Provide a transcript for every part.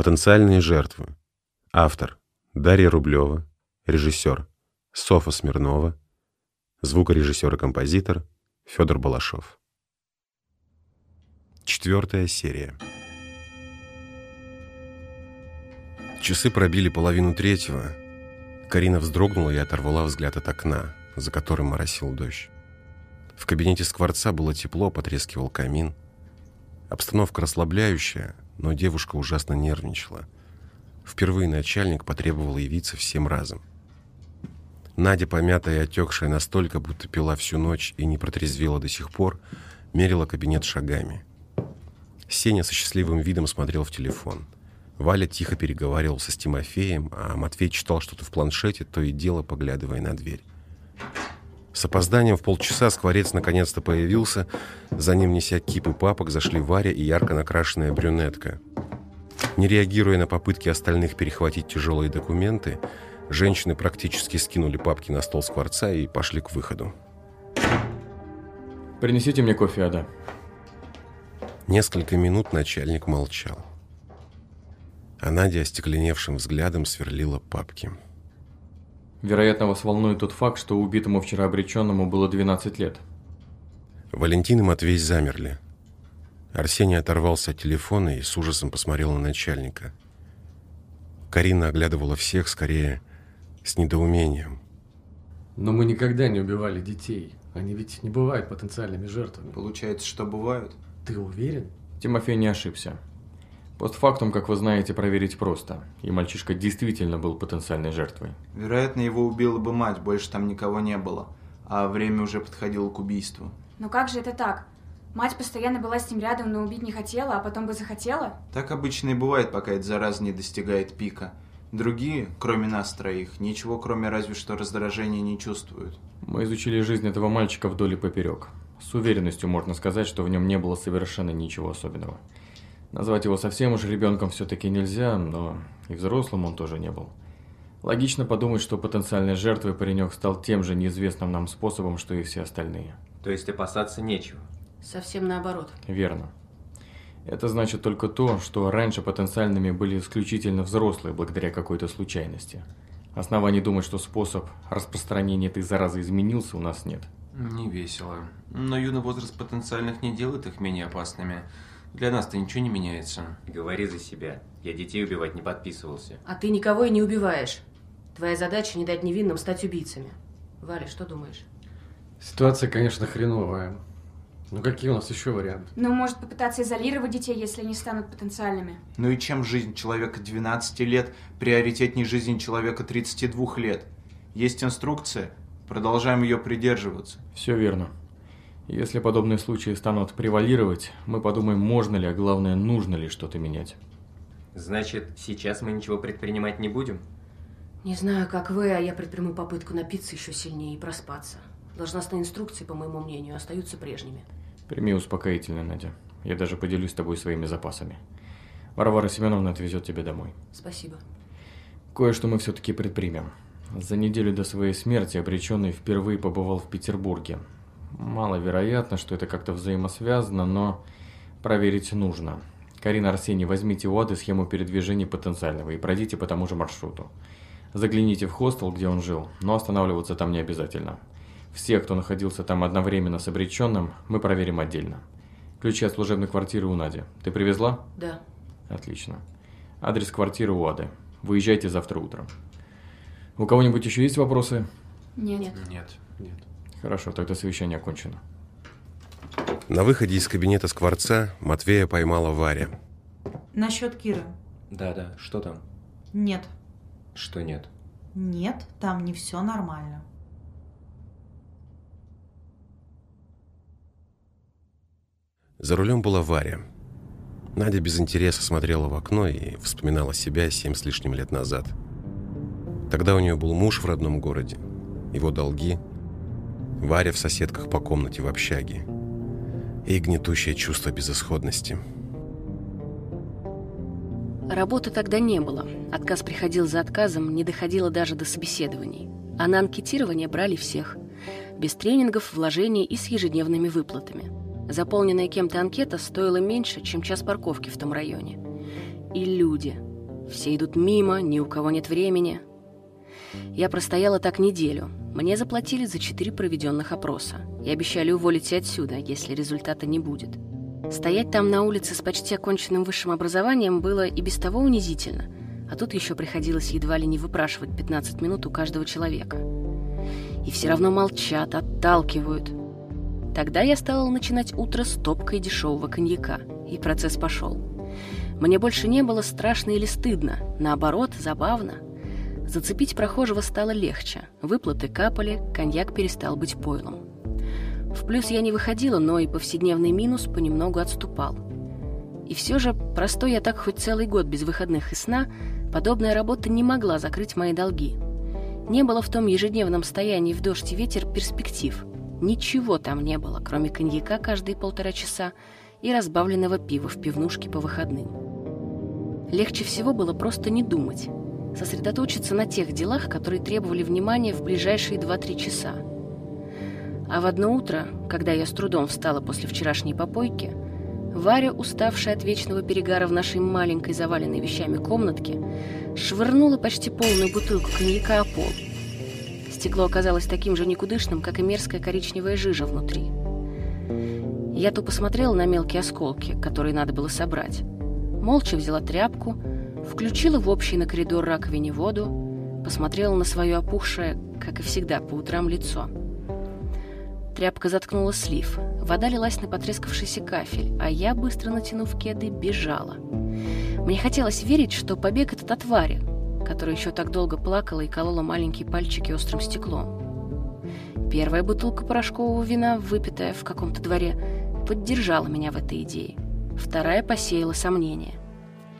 Потенциальные жертвы. Автор. Дарья Рублева. Режиссер. Софа Смирнова. Звукорежиссер и композитор. Федор Балашов. Четвертая серия. Часы пробили половину третьего. Карина вздрогнула и оторвала взгляд от окна, за которым моросил дождь. В кабинете скворца было тепло, потрескивал камин. Обстановка расслабляющая, но девушка ужасно нервничала. Впервые начальник потребовал явиться всем разом. Надя, помятая и отекшая настолько, будто пила всю ночь и не протрезвела до сих пор, мерила кабинет шагами. Сеня со счастливым видом смотрел в телефон. Валя тихо переговаривался с Тимофеем, а Матвей читал что-то в планшете, то и дело поглядывая на дверь. С опозданием в полчаса скворец наконец-то появился. За ним, неся кипы папок, зашли Варя и ярко накрашенная брюнетка. Не реагируя на попытки остальных перехватить тяжелые документы, женщины практически скинули папки на стол скворца и пошли к выходу. Принесите мне кофе, Ада. Несколько минут начальник молчал. А Надя остекленевшим взглядом сверлила папки. Вероятно, вас волнует тот факт, что убитому вчера обреченному было 12 лет. Валентин и Матвей замерли. Арсений оторвался от телефона и с ужасом посмотрел на начальника. Карина оглядывала всех скорее с недоумением. Но мы никогда не убивали детей. Они ведь не бывают потенциальными жертвами. Получается, что бывают? Ты уверен? Тимофей не ошибся. Постфактум, как вы знаете, проверить просто. И мальчишка действительно был потенциальной жертвой. Вероятно, его убила бы мать, больше там никого не было. А время уже подходило к убийству. Но как же это так? Мать постоянно была с ним рядом, но убить не хотела, а потом бы захотела? Так обычно и бывает, пока эта зараза не достигает пика. Другие, кроме нас троих, ничего кроме разве что раздражения не чувствуют. Мы изучили жизнь этого мальчика вдоль и поперек. С уверенностью можно сказать, что в нем не было совершенно ничего особенного. Назвать его совсем уж ребенком все-таки нельзя, но и взрослым он тоже не был. Логично подумать, что потенциальной жертвой паренек стал тем же неизвестным нам способом, что и все остальные. То есть опасаться нечего? Совсем наоборот. Верно. Это значит только то, что раньше потенциальными были исключительно взрослые, благодаря какой-то случайности. Оснований думать, что способ распространения этой заразы изменился, у нас нет. Не весело. Но юный возраст потенциальных не делает их менее опасными. Для нас-то ничего не меняется. Говори за себя. Я детей убивать не подписывался. А ты никого и не убиваешь. Твоя задача не дать невинным стать убийцами. Валя, что думаешь? Ситуация, конечно, хреновая. Ну какие у нас еще варианты? Ну, может попытаться изолировать детей, если они станут потенциальными. Ну и чем жизнь человека 12 лет приоритетнее жизни человека 32 лет? Есть инструкция, продолжаем ее придерживаться. Все верно. Если подобные случаи станут превалировать, мы подумаем, можно ли, а главное, нужно ли что-то менять. Значит, сейчас мы ничего предпринимать не будем? Не знаю, как вы, а я предприму попытку напиться еще сильнее и проспаться. Должностные инструкции, по моему мнению, остаются прежними. Прими успокоительно, Надя. Я даже поделюсь с тобой своими запасами. Варвара Семеновна отвезет тебя домой. Спасибо. Кое-что мы все-таки предпримем. За неделю до своей смерти обреченный впервые побывал в Петербурге. Маловероятно, что это как-то взаимосвязано, но проверить нужно. Карина Арсений, возьмите у Ады схему передвижения потенциального и пройдите по тому же маршруту. Загляните в хостел, где он жил, но останавливаться там не обязательно. Всех, кто находился там одновременно с обреченным, мы проверим отдельно. Ключи от служебной квартиры у Нади. Ты привезла? Да. Отлично. Адрес квартиры у Ады. Выезжайте завтра утром. У кого-нибудь еще есть вопросы? Нет. Нет. Нет. Хорошо, тогда совещание окончено. На выходе из кабинета скворца Матвея поймала Варя. Насчет Киры. Да-да, что там? Нет. Что нет? Нет, там не все нормально. За рулем была Варя. Надя без интереса смотрела в окно и вспоминала себя семь с лишним лет назад. Тогда у нее был муж в родном городе, его долги, Варя в соседках по комнате в общаге и гнетущее чувство безысходности. Работы тогда не было. Отказ приходил за отказом, не доходило даже до собеседований. А на анкетирование брали всех. Без тренингов, вложений и с ежедневными выплатами. Заполненная кем-то анкета стоила меньше, чем час парковки в том районе. и люди. Все идут мимо, ни у кого нет времени. Я простояла так неделю. Мне заплатили за четыре проведенных опроса и обещали уволить и отсюда, если результата не будет. Стоять там на улице с почти оконченным высшим образованием было и без того унизительно, а тут еще приходилось едва ли не выпрашивать 15 минут у каждого человека. И все равно молчат, отталкивают. Тогда я стала начинать утро с топкой дешевого коньяка, и процесс пошел. Мне больше не было страшно или стыдно, наоборот, забавно. Зацепить прохожего стало легче, выплаты капали, коньяк перестал быть пойлом. В плюс я не выходила, но и повседневный минус понемногу отступал. И все же, простой я так хоть целый год без выходных и сна, подобная работа не могла закрыть мои долги. Не было в том ежедневном стоянии в дождь и ветер перспектив. Ничего там не было, кроме коньяка каждые полтора часа и разбавленного пива в пивнушке по выходным. Легче всего было просто не думать, сосредоточиться на тех делах, которые требовали внимания в ближайшие 2-3 часа. А в одно утро, когда я с трудом встала после вчерашней попойки, Варя, уставшая от вечного перегара в нашей маленькой заваленной вещами комнатке, швырнула почти полную бутылку коньяка о пол. Стекло оказалось таким же никудышным, как и мерзкая коричневая жижа внутри. Я тупо смотрела на мелкие осколки, которые надо было собрать молча взяла тряпку, включила в общий на коридор раковине воду, посмотрела на свое опухшее, как и всегда, по утрам лицо. Тряпка заткнула слив, вода лилась на потрескавшийся кафель, а я, быстро натянув кеды, бежала. Мне хотелось верить, что побег этот от Вари, которая еще так долго плакала и колола маленькие пальчики острым стеклом. Первая бутылка порошкового вина, выпитая в каком-то дворе, поддержала меня в этой идее вторая посеяла сомнения.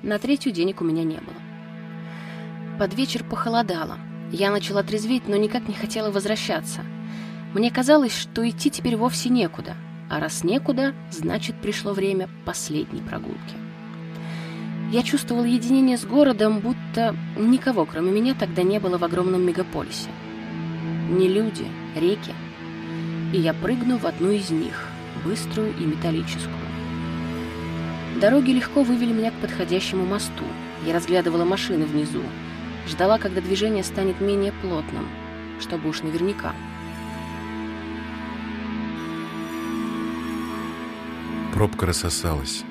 На третью денег у меня не было. Под вечер похолодало. Я начала трезветь, но никак не хотела возвращаться. Мне казалось, что идти теперь вовсе некуда. А раз некуда, значит, пришло время последней прогулки. Я чувствовал единение с городом, будто никого, кроме меня, тогда не было в огромном мегаполисе. Не люди, реки. И я прыгну в одну из них, быструю и металлическую. Дороги легко вывели меня к подходящему мосту. Я разглядывала машины внизу. Ждала, когда движение станет менее плотным, чтобы уж наверняка. Пробка рассосалась.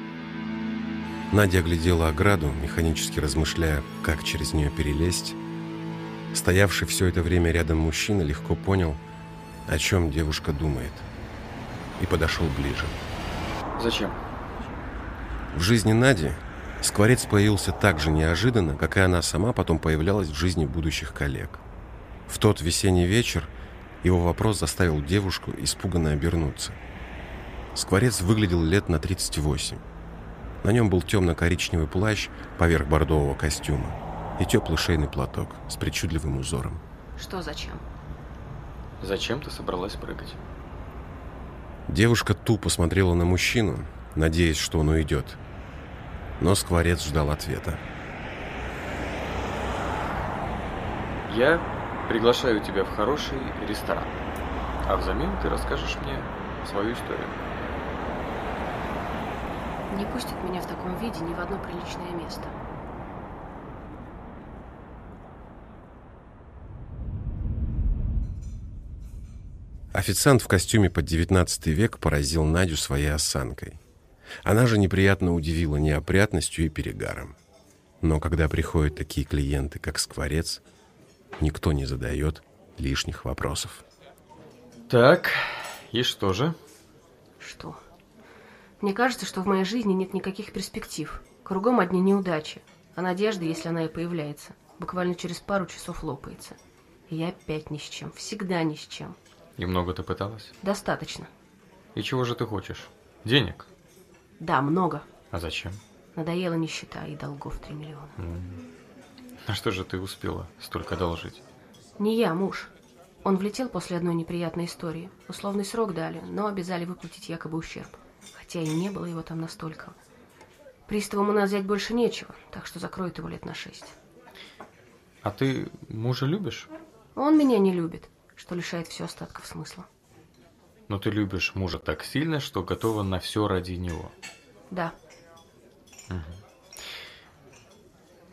Надя оглядела ограду, механически размышляя, как через нее перелезть. Стоявший все это время рядом мужчина легко понял, о чем девушка думает, и подошел ближе. Зачем? В жизни Нади скворец появился так же неожиданно, как и она сама потом появлялась в жизни будущих коллег. В тот весенний вечер его вопрос заставил девушку испуганно обернуться. Скворец выглядел лет на 38. На нем был темно-коричневый плащ поверх бордового костюма и теплый шейный платок с причудливым узором. Что зачем? Зачем ты собралась прыгать? Девушка тупо смотрела на мужчину, надеясь, что он уйдет. Но скворец ждал ответа. Я приглашаю тебя в хороший ресторан, а взамен ты расскажешь мне свою историю. Не пустят меня в таком виде ни в одно приличное место. Официант в костюме под 19 век поразил Надю своей осанкой. Она же неприятно удивила неопрятностью и перегаром. Но когда приходят такие клиенты, как Скворец, никто не задает лишних вопросов. Так, и что же? Что? Мне кажется, что в моей жизни нет никаких перспектив. Кругом одни неудачи. А надежда, если она и появляется, буквально через пару часов лопается. И я опять ни с чем. Всегда ни с чем. И много ты пыталась? Достаточно. И чего же ты хочешь? Денег? Да, много. А зачем? Надоела нищета и долгов 3 миллиона. На что же ты успела столько одолжить? Не я, муж. Он влетел после одной неприятной истории. Условный срок дали, но обязали выплатить якобы ущерб. Хотя и не было его там настолько. Приставам у нас взять больше нечего, так что закроет его лет на шесть. А ты мужа любишь? Он меня не любит, что лишает все остатков смысла. Но ты любишь мужа так сильно, что готова на все ради него. Да.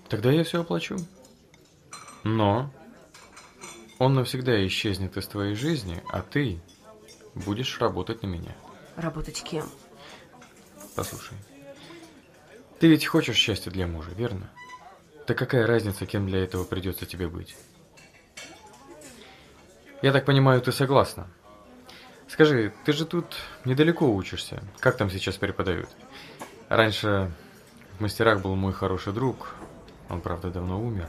Тогда я все оплачу. Но он навсегда исчезнет из твоей жизни, а ты будешь работать на меня. Работать кем? Послушай, ты ведь хочешь счастья для мужа, верно? Так какая разница, кем для этого придется тебе быть? Я так понимаю, ты согласна? Скажи, ты же тут недалеко учишься. Как там сейчас преподают? Раньше в мастерах был мой хороший друг. Он, правда, давно умер.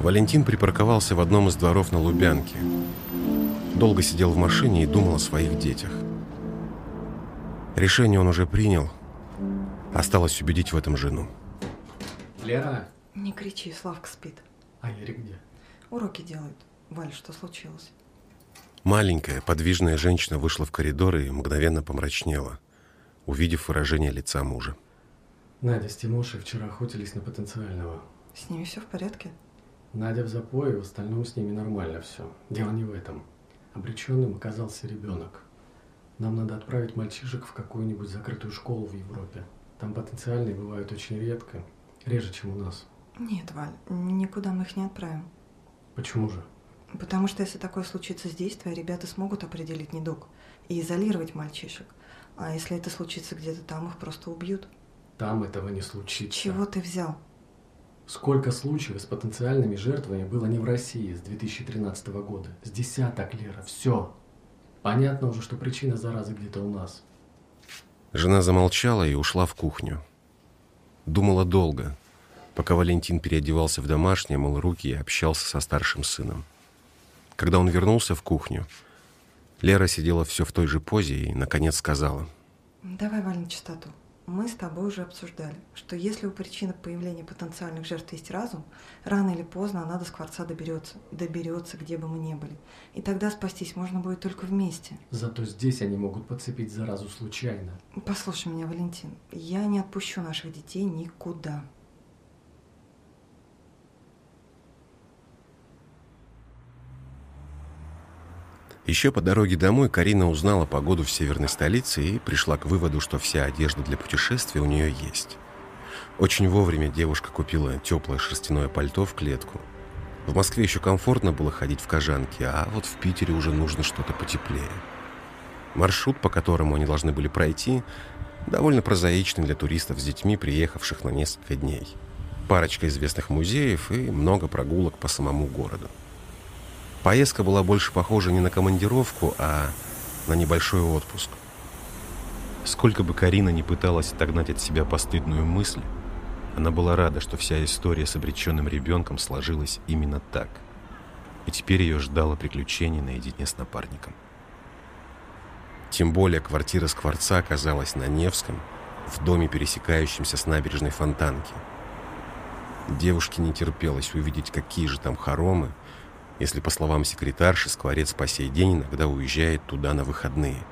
Валентин припарковался в одном из дворов на Лубянке. Долго сидел в машине и думал о своих детях. Решение он уже принял. Осталось убедить в этом жену. Лера, Не кричи, Славка спит. а Ярик где? Уроки делают. Валь, что случилось? Маленькая, подвижная женщина вышла в коридор и мгновенно помрачнела, увидев выражение лица мужа. Надя с Тимошей вчера охотились на потенциального. С ними все в порядке? Надя в запое, в остальном с ними нормально все. Дело не в этом. Обреченным оказался ребенок. Нам надо отправить мальчишек в какую-нибудь закрытую школу в Европе. Там потенциальные бывают очень редко, реже, чем у нас. Нет, Валь, никуда мы их не отправим. Почему же? Потому что если такое случится здесь, твои ребята смогут определить недуг и изолировать мальчишек. А если это случится где-то там, их просто убьют. Там этого не случится. Чего ты взял? Сколько случаев с потенциальными жертвами было не в России с 2013 года? С десяток, Лера, все. Понятно уже, что причина заразы где-то у нас. Жена замолчала и ушла в кухню. Думала долго, пока Валентин переодевался в домашнее, мыл руки и общался со старшим сыном. Когда он вернулся в кухню, Лера сидела все в той же позе и, наконец, сказала. Давай, Валь, на чистоту. Мы с тобой уже обсуждали, что если у причины появления потенциальных жертв есть разум, рано или поздно она до Скворца доберется. Доберется, где бы мы ни были. И тогда спастись можно будет только вместе. Зато здесь они могут подцепить заразу случайно. Послушай меня, Валентин, я не отпущу наших детей никуда. Еще по дороге домой Карина узнала погоду в северной столице и пришла к выводу, что вся одежда для путешествия у нее есть. Очень вовремя девушка купила теплое шерстяное пальто в клетку. В Москве еще комфортно было ходить в кожанке, а вот в Питере уже нужно что-то потеплее. Маршрут, по которому они должны были пройти, довольно прозаичный для туристов с детьми, приехавших на несколько дней. Парочка известных музеев и много прогулок по самому городу. Поездка была больше похожа не на командировку, а на небольшой отпуск. Сколько бы Карина не пыталась отогнать от себя постыдную мысль, она была рада, что вся история с обреченным ребенком сложилась именно так. И теперь ее ждало приключение наедине с напарником. Тем более квартира Скворца оказалась на Невском, в доме, пересекающемся с набережной Фонтанки. Девушке не терпелось увидеть, какие же там хоромы, если, по словам секретарши, Скворец по сей день иногда уезжает туда на выходные.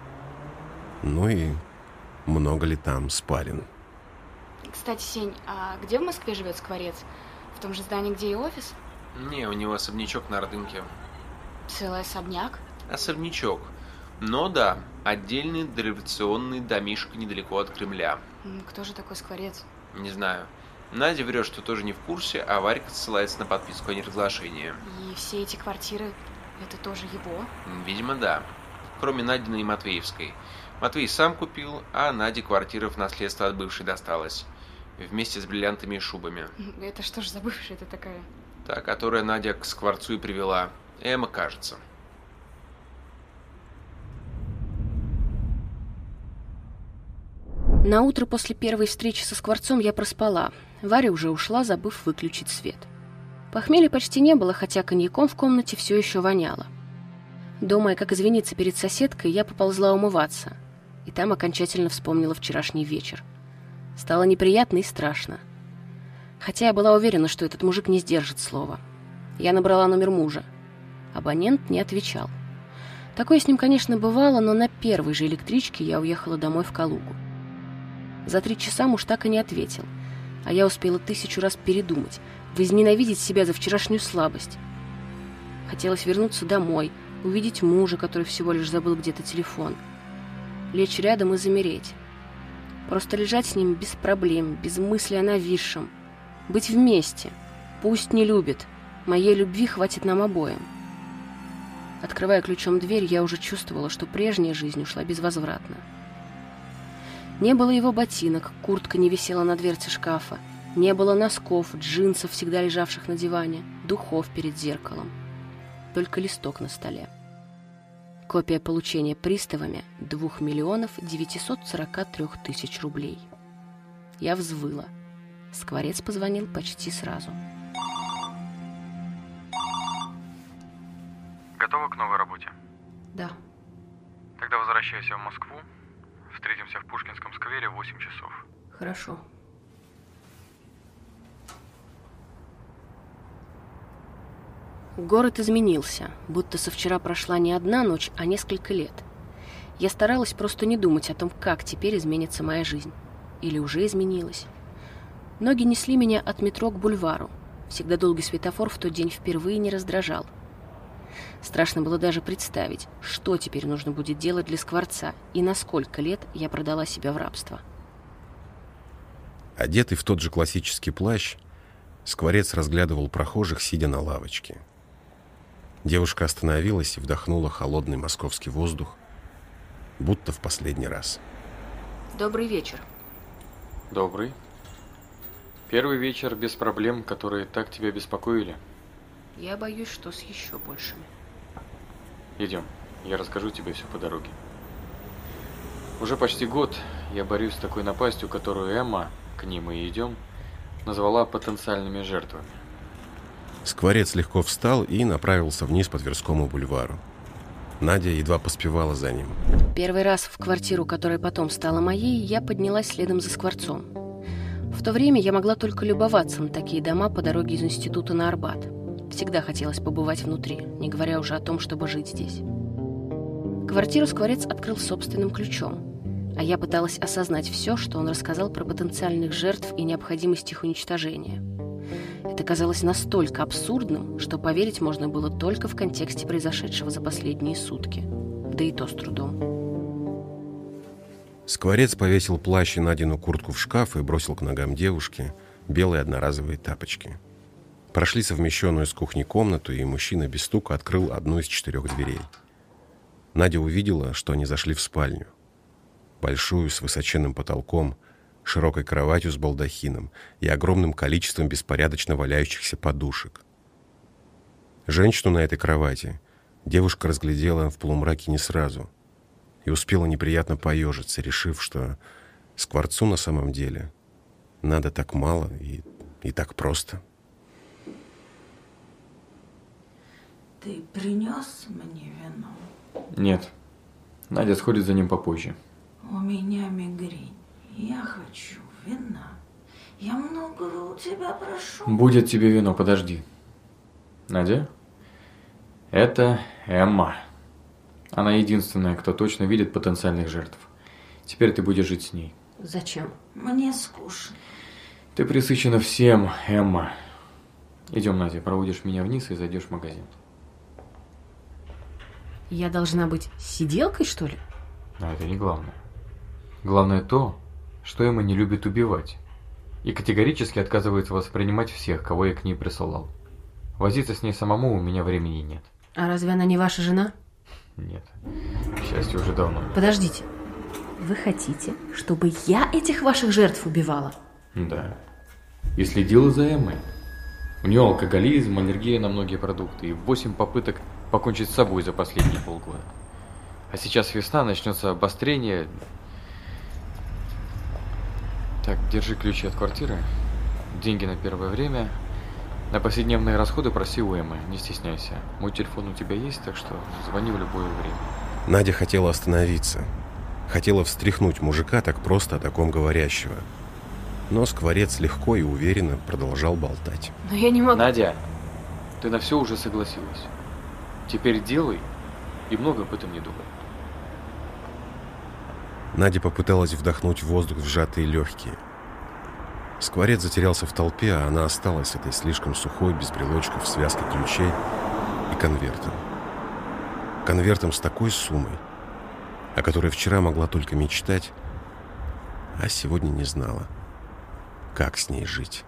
Ну и много ли там спален. Кстати, Сень, а где в Москве живет Скворец? В том же здании, где и офис? Не, у него особнячок на Ордынке. Целый особняк? Особнячок. Но да, отдельный дореволюционный домишко недалеко от Кремля. Кто же такой Скворец? Не знаю. Надя врет, что тоже не в курсе, а Варька ссылается на подписку о неразглашении. И все эти квартиры, это тоже его? Видимо, да. Кроме Надиной и Матвеевской. Матвей сам купил, а Наде квартира в наследство от бывшей досталась. Вместе с бриллиантами и шубами. Это что ж за бывшая это такая? Та, которая Надя к Скворцу и привела. Эмма, кажется. На утро после первой встречи со Скворцом я проспала. Варя уже ушла, забыв выключить свет. Похмелья почти не было, хотя коньяком в комнате все еще воняло. Думая, как извиниться перед соседкой, я поползла умываться. И там окончательно вспомнила вчерашний вечер. Стало неприятно и страшно. Хотя я была уверена, что этот мужик не сдержит слова. Я набрала номер мужа. Абонент не отвечал. Такое с ним, конечно, бывало, но на первой же электричке я уехала домой в Калугу. За три часа муж так и не ответил, а я успела тысячу раз передумать, возненавидеть себя за вчерашнюю слабость. Хотелось вернуться домой, увидеть мужа, который всего лишь забыл где-то телефон. лечь рядом и замереть. Просто лежать с ним без проблем, без мысли о нависшем. Быть вместе. Пусть не любит. Моей любви хватит нам обоим. Открывая ключом дверь, я уже чувствовала, что прежняя жизнь ушла безвозвратно. Не было его ботинок, куртка не висела на дверце шкафа, не было носков, джинсов, всегда лежавших на диване, духов перед зеркалом. Только листок на столе. Копия получения приставами 2 миллионов 943 тысяч рублей. Я взвыла. Скворец позвонил почти сразу. Готова к новой работе? Да. Тогда возвращайся в Москву. Встретимся в Пушкинском сквере в 8 часов. Хорошо. Город изменился, будто со вчера прошла не одна ночь, а несколько лет. Я старалась просто не думать о том, как теперь изменится моя жизнь. Или уже изменилась. Ноги несли меня от метро к бульвару. Всегда долгий светофор в тот день впервые не раздражал. Страшно было даже представить, что теперь нужно будет делать для Скворца и на сколько лет я продала себя в рабство. Одетый в тот же классический плащ, Скворец разглядывал прохожих, сидя на лавочке. Девушка остановилась и вдохнула холодный московский воздух, будто в последний раз. Добрый вечер. Добрый. Первый вечер без проблем, которые так тебя беспокоили. Я боюсь, что с еще большими. Идем, я расскажу тебе все по дороге. Уже почти год я борюсь с такой напастью, которую Эмма, к мы и идем, назвала потенциальными жертвами. Скворец легко встал и направился вниз по Тверскому бульвару. Надя едва поспевала за ним. Первый раз в квартиру, которая потом стала моей, я поднялась следом за Скворцом. В то время я могла только любоваться на такие дома по дороге из института на Арбат. Всегда хотелось побывать внутри, не говоря уже о том, чтобы жить здесь. Квартиру Скворец открыл собственным ключом, а я пыталась осознать все, что он рассказал про потенциальных жертв и необходимость их уничтожения – это казалось настолько абсурдным, что поверить можно было только в контексте произошедшего за последние сутки. Да и то с трудом. Скворец повесил плащ и Надину куртку в шкаф и бросил к ногам девушки белые одноразовые тапочки. Прошли совмещенную с кухней комнату, и мужчина без стука открыл одну из четырех дверей. Надя увидела, что они зашли в спальню. Большую, с высоченным потолком, широкой кроватью с балдахином и огромным количеством беспорядочно валяющихся подушек. Женщину на этой кровати девушка разглядела в полумраке не сразу и успела неприятно поежиться, решив, что скворцу на самом деле надо так мало и, и так просто. Ты принес мне вино? Нет. Надя сходит за ним попозже. У меня мигрень. Я хочу вина. Я многого у тебя прошу. Будет тебе вино, подожди. Надя? Это Эмма. Она единственная, кто точно видит потенциальных жертв. Теперь ты будешь жить с ней. Зачем? Мне скучно. Ты присыщена всем, Эмма. Идем, Надя, проводишь меня вниз и зайдешь в магазин. Я должна быть сиделкой, что ли? Но это не главное. Главное то, что Эмма не любит убивать и категорически отказывается воспринимать всех, кого я к ней присылал. Возиться с ней самому у меня времени нет. А разве она не ваша жена? Нет. К счастью, уже давно. Подождите. Вы хотите, чтобы я этих ваших жертв убивала? Да. И следила за Эммой. У нее алкоголизм, аллергия на многие продукты и восемь попыток покончить с собой за последние полгода. А сейчас весна, начнется обострение, так, держи ключи от квартиры, деньги на первое время. На повседневные расходы проси у Эммы, не стесняйся. Мой телефон у тебя есть, так что звони в любое время. Надя хотела остановиться. Хотела встряхнуть мужика так просто о таком говорящего. Но скворец легко и уверенно продолжал болтать. Но я не могу... Надя, ты на все уже согласилась. Теперь делай и много об этом не думай. Надя попыталась вдохнуть воздух в сжатые легкие. Скворец затерялся в толпе, а она осталась этой слишком сухой, без брелочков, связкой ключей и конвертом. Конвертом с такой суммой, о которой вчера могла только мечтать, а сегодня не знала, как с ней жить.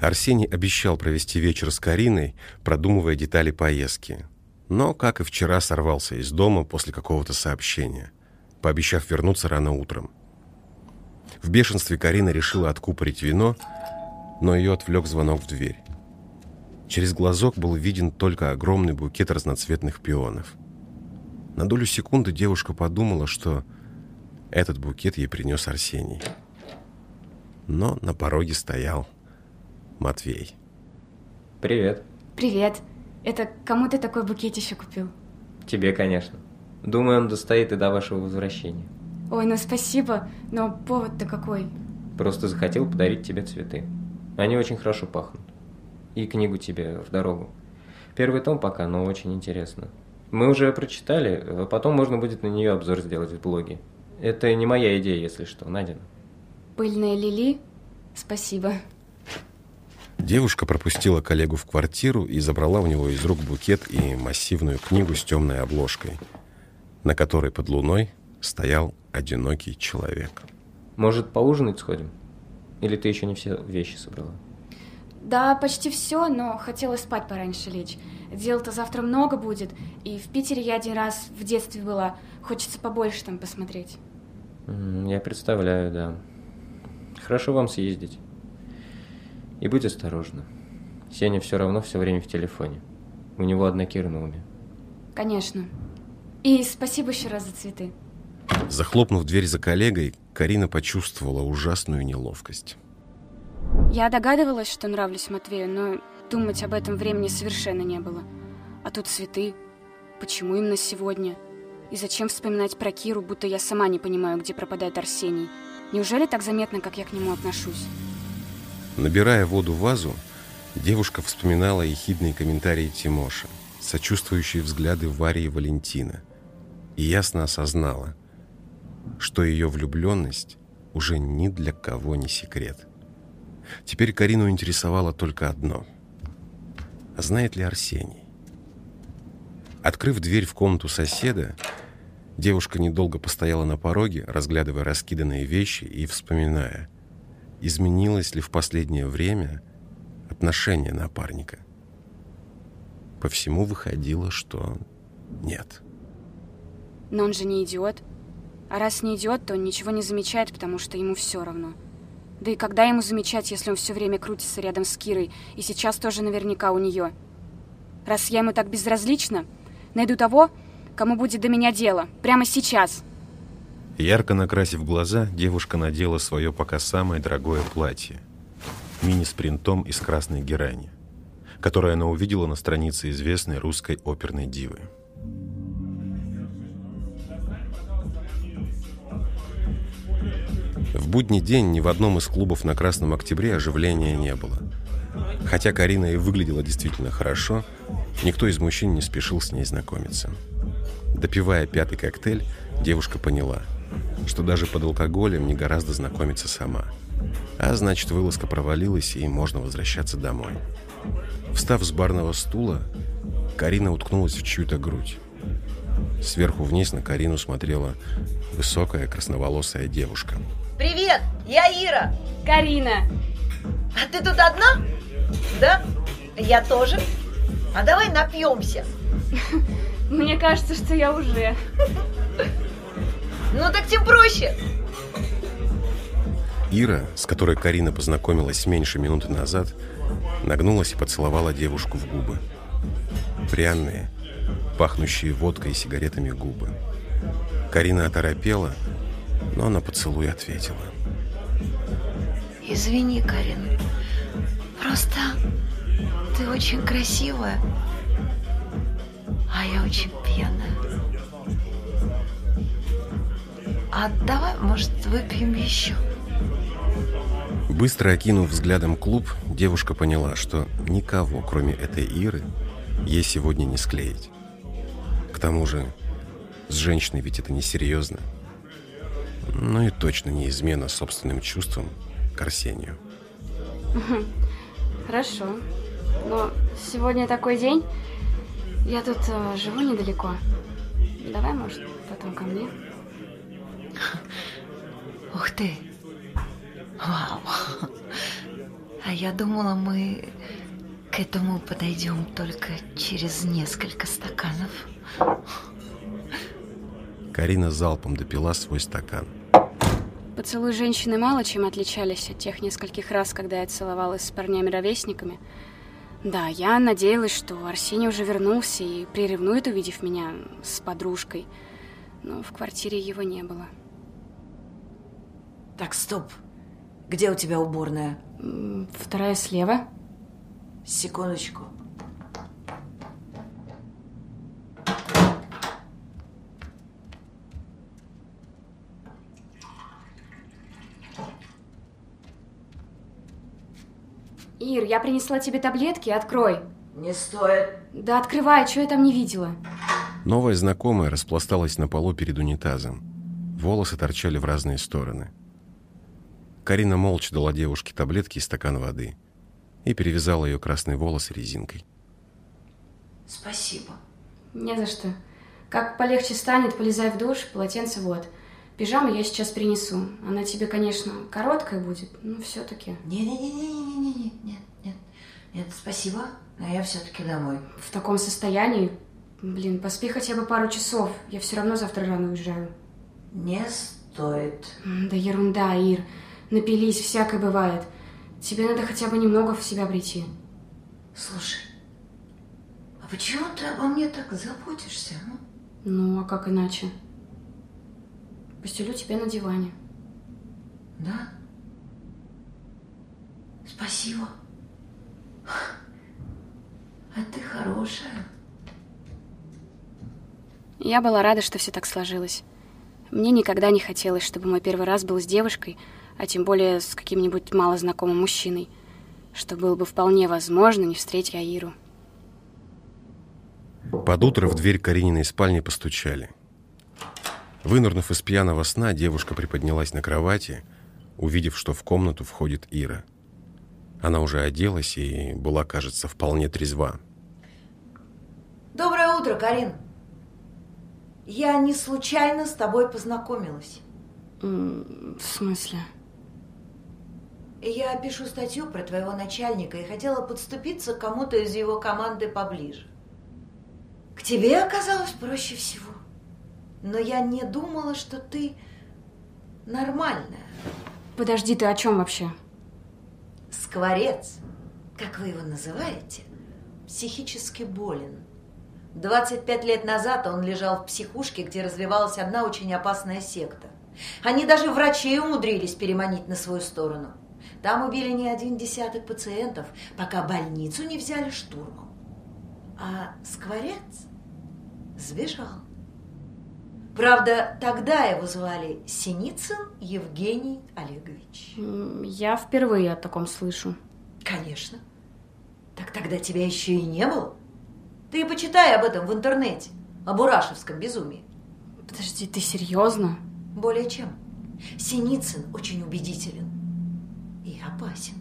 Арсений обещал провести вечер с Кариной, продумывая детали поездки. Но, как и вчера, сорвался из дома после какого-то сообщения, пообещав вернуться рано утром. В бешенстве Карина решила откупорить вино, но ее отвлек звонок в дверь. Через глазок был виден только огромный букет разноцветных пионов. На долю секунды девушка подумала, что этот букет ей принес Арсений. Но на пороге стоял Матвей. Привет. Привет. Это кому ты такой букет еще купил? Тебе, конечно. Думаю, он достоит и до вашего возвращения. Ой, ну спасибо, но повод-то какой? Просто захотел подарить тебе цветы. Они очень хорошо пахнут. И книгу тебе в дорогу. Первый том пока, но очень интересно. Мы уже прочитали, а потом можно будет на нее обзор сделать в блоге. Это не моя идея, если что, Надина. Пыльная Лили? Спасибо. Девушка пропустила коллегу в квартиру и забрала у него из рук букет и массивную книгу с темной обложкой, на которой под луной стоял одинокий человек. Может, поужинать сходим? Или ты еще не все вещи собрала? Да, почти все, но хотела спать пораньше лечь. Дел-то завтра много будет, и в Питере я один раз в детстве была. Хочется побольше там посмотреть. Я представляю, да. Хорошо вам съездить. И будь осторожна. Сеня все равно все время в телефоне. У него одна Кира на уме. Конечно. И спасибо еще раз за цветы. Захлопнув дверь за коллегой, Карина почувствовала ужасную неловкость. Я догадывалась, что нравлюсь Матвею, но думать об этом времени совершенно не было. А тут цветы. Почему именно сегодня? И зачем вспоминать про Киру, будто я сама не понимаю, где пропадает Арсений? Неужели так заметно, как я к нему отношусь? Набирая воду в вазу, девушка вспоминала ехидные комментарии Тимоша, сочувствующие взгляды Вари и Валентина, и ясно осознала, что ее влюбленность уже ни для кого не секрет. Теперь Карину интересовало только одно. А знает ли Арсений? Открыв дверь в комнату соседа, девушка недолго постояла на пороге, разглядывая раскиданные вещи и вспоминая – изменилось ли в последнее время отношение напарника. По всему выходило, что нет. Но он же не идиот. А раз не идиот, то он ничего не замечает, потому что ему все равно. Да и когда ему замечать, если он все время крутится рядом с Кирой, и сейчас тоже наверняка у нее? Раз я ему так безразлична, найду того, кому будет до меня дело. Прямо сейчас. Ярко накрасив глаза, девушка надела свое пока самое дорогое платье. Мини с принтом из красной герани, которое она увидела на странице известной русской оперной дивы. В будний день ни в одном из клубов на Красном Октябре оживления не было. Хотя Карина и выглядела действительно хорошо, никто из мужчин не спешил с ней знакомиться. Допивая пятый коктейль, девушка поняла – что даже под алкоголем не гораздо знакомиться сама. А значит, вылазка провалилась, и можно возвращаться домой. Встав с барного стула, Карина уткнулась в чью-то грудь. Сверху вниз на Карину смотрела высокая красноволосая девушка. Привет, я Ира. Карина. А ты тут одна? Да? Я тоже. А давай напьемся. Мне кажется, что я уже. Ну так тем проще. Ира, с которой Карина познакомилась меньше минуты назад, нагнулась и поцеловала девушку в губы. Пряные, пахнущие водкой и сигаретами губы. Карина оторопела, но на поцелуй ответила. Извини, Карин. Просто ты очень красивая, а я очень пьяная. А давай, может, выпьем еще? Быстро окинув взглядом клуб, девушка поняла, что никого, кроме этой Иры, ей сегодня не склеить. К тому же, с женщиной ведь это несерьезно. Ну и точно не измена собственным чувствам к Арсению. Хорошо. Но сегодня такой день. Я тут э, живу недалеко. Давай, может, потом ко мне? Ух ты! Вау! А я думала, мы к этому подойдем только через несколько стаканов. Карина залпом допила свой стакан. Поцелуй женщины мало чем отличались от тех нескольких раз, когда я целовалась с парнями-ровесниками. Да, я надеялась, что Арсений уже вернулся и приревнует, увидев меня с подружкой. Но в квартире его не было. Так, стоп. Где у тебя уборная? Вторая слева. Секундочку. Ир, я принесла тебе таблетки, открой. Не стоит. Да открывай, что я там не видела. Новая знакомая распласталась на полу перед унитазом. Волосы торчали в разные стороны. Карина молча дала девушке таблетки и стакан воды и перевязала ее красные волосы резинкой. Спасибо. Не за что. Как полегче станет, полезай в душ, полотенце вот. Пижаму я сейчас принесу. Она тебе, конечно, короткая будет, но все-таки. Не-не-не-не-не-не, нет, нет, нет, спасибо, но я все-таки домой. В таком состоянии? Блин, поспи хотя бы пару часов. Я все равно завтра рано уезжаю. Не стоит. Да ерунда, Ир. Напились, всякое бывает. Тебе надо хотя бы немного в себя прийти. Слушай, а почему ты обо мне так заботишься? а? Ну, а как иначе? Постелю тебя на диване. Да? Спасибо. А ты хорошая. Я была рада, что все так сложилось. Мне никогда не хотелось, чтобы мой первый раз был с девушкой, а тем более с каким-нибудь малознакомым мужчиной. Что было бы вполне возможно, не встретить Аиру. Под утро в дверь Карининой спальни постучали. Вынырнув из пьяного сна, девушка приподнялась на кровати, увидев, что в комнату входит Ира. Она уже оделась и была, кажется, вполне трезва. Доброе утро, Карин. Я не случайно с тобой познакомилась. В смысле? Я пишу статью про твоего начальника и хотела подступиться к кому-то из его команды поближе. К тебе оказалось проще всего. Но я не думала, что ты нормальная. Подожди, ты о чем вообще? Скворец, как вы его называете, психически болен. 25 лет назад он лежал в психушке, где развивалась одна очень опасная секта. Они даже врачей умудрились переманить на свою сторону. Там убили не один десяток пациентов, пока больницу не взяли штурмом. А Скворец сбежал. Правда, тогда его звали Синицын Евгений Олегович. Я впервые о таком слышу. Конечно. Так тогда тебя еще и не было. Ты почитай об этом в интернете, о бурашевском безумии. Подожди, ты серьезно? Более чем. Синицын очень убедителен и опасен.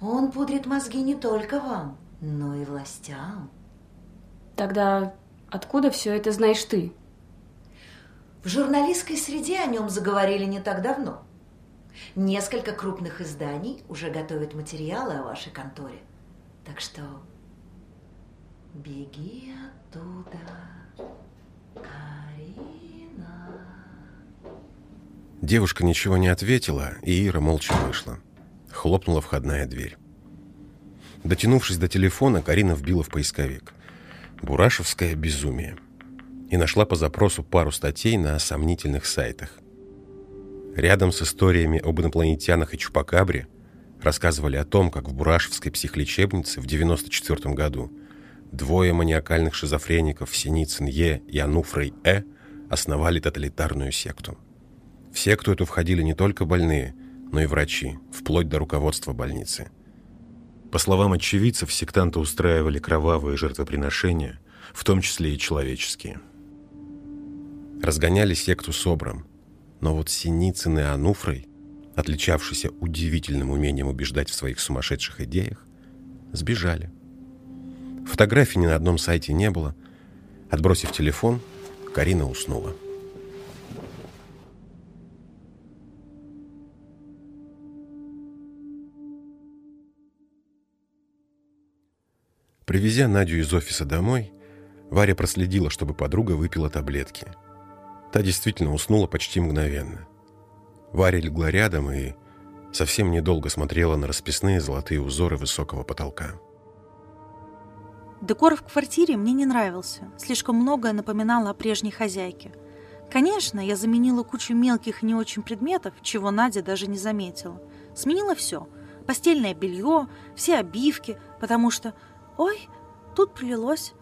Он пудрит мозги не только вам, но и властям. Тогда откуда все это знаешь ты? В журналистской среде о нем заговорили не так давно. Несколько крупных изданий уже готовят материалы о вашей конторе. Так что беги оттуда, Карина. Девушка ничего не ответила, и Ира молча вышла. Хлопнула входная дверь. Дотянувшись до телефона, Карина вбила в поисковик. «Бурашевское безумие» и нашла по запросу пару статей на сомнительных сайтах. Рядом с историями об инопланетянах и Чупакабре рассказывали о том, как в Бурашевской психлечебнице в 1994 году двое маниакальных шизофреников Синицын Е и Ануфрей Э основали тоталитарную секту. В секту эту входили не только больные, но и врачи, вплоть до руководства больницы. По словам очевидцев, сектанты устраивали кровавые жертвоприношения, в том числе и человеческие. Разгоняли секту Собром, но вот Синицын и Ануфрой, отличавшиеся удивительным умением убеждать в своих сумасшедших идеях, Сбежали. Фотографий ни на одном сайте не было. Отбросив телефон, Карина уснула. Привезя Надю из офиса домой, Варя проследила, чтобы подруга выпила таблетки. Та действительно уснула почти мгновенно. Варя легла рядом и совсем недолго смотрела на расписные золотые узоры высокого потолка. Декор в квартире мне не нравился. Слишком многое напоминало о прежней хозяйке. Конечно, я заменила кучу мелких и не очень предметов, чего Надя даже не заметила. Сменила все. Постельное белье, все обивки, потому что Ой, тут прилилось,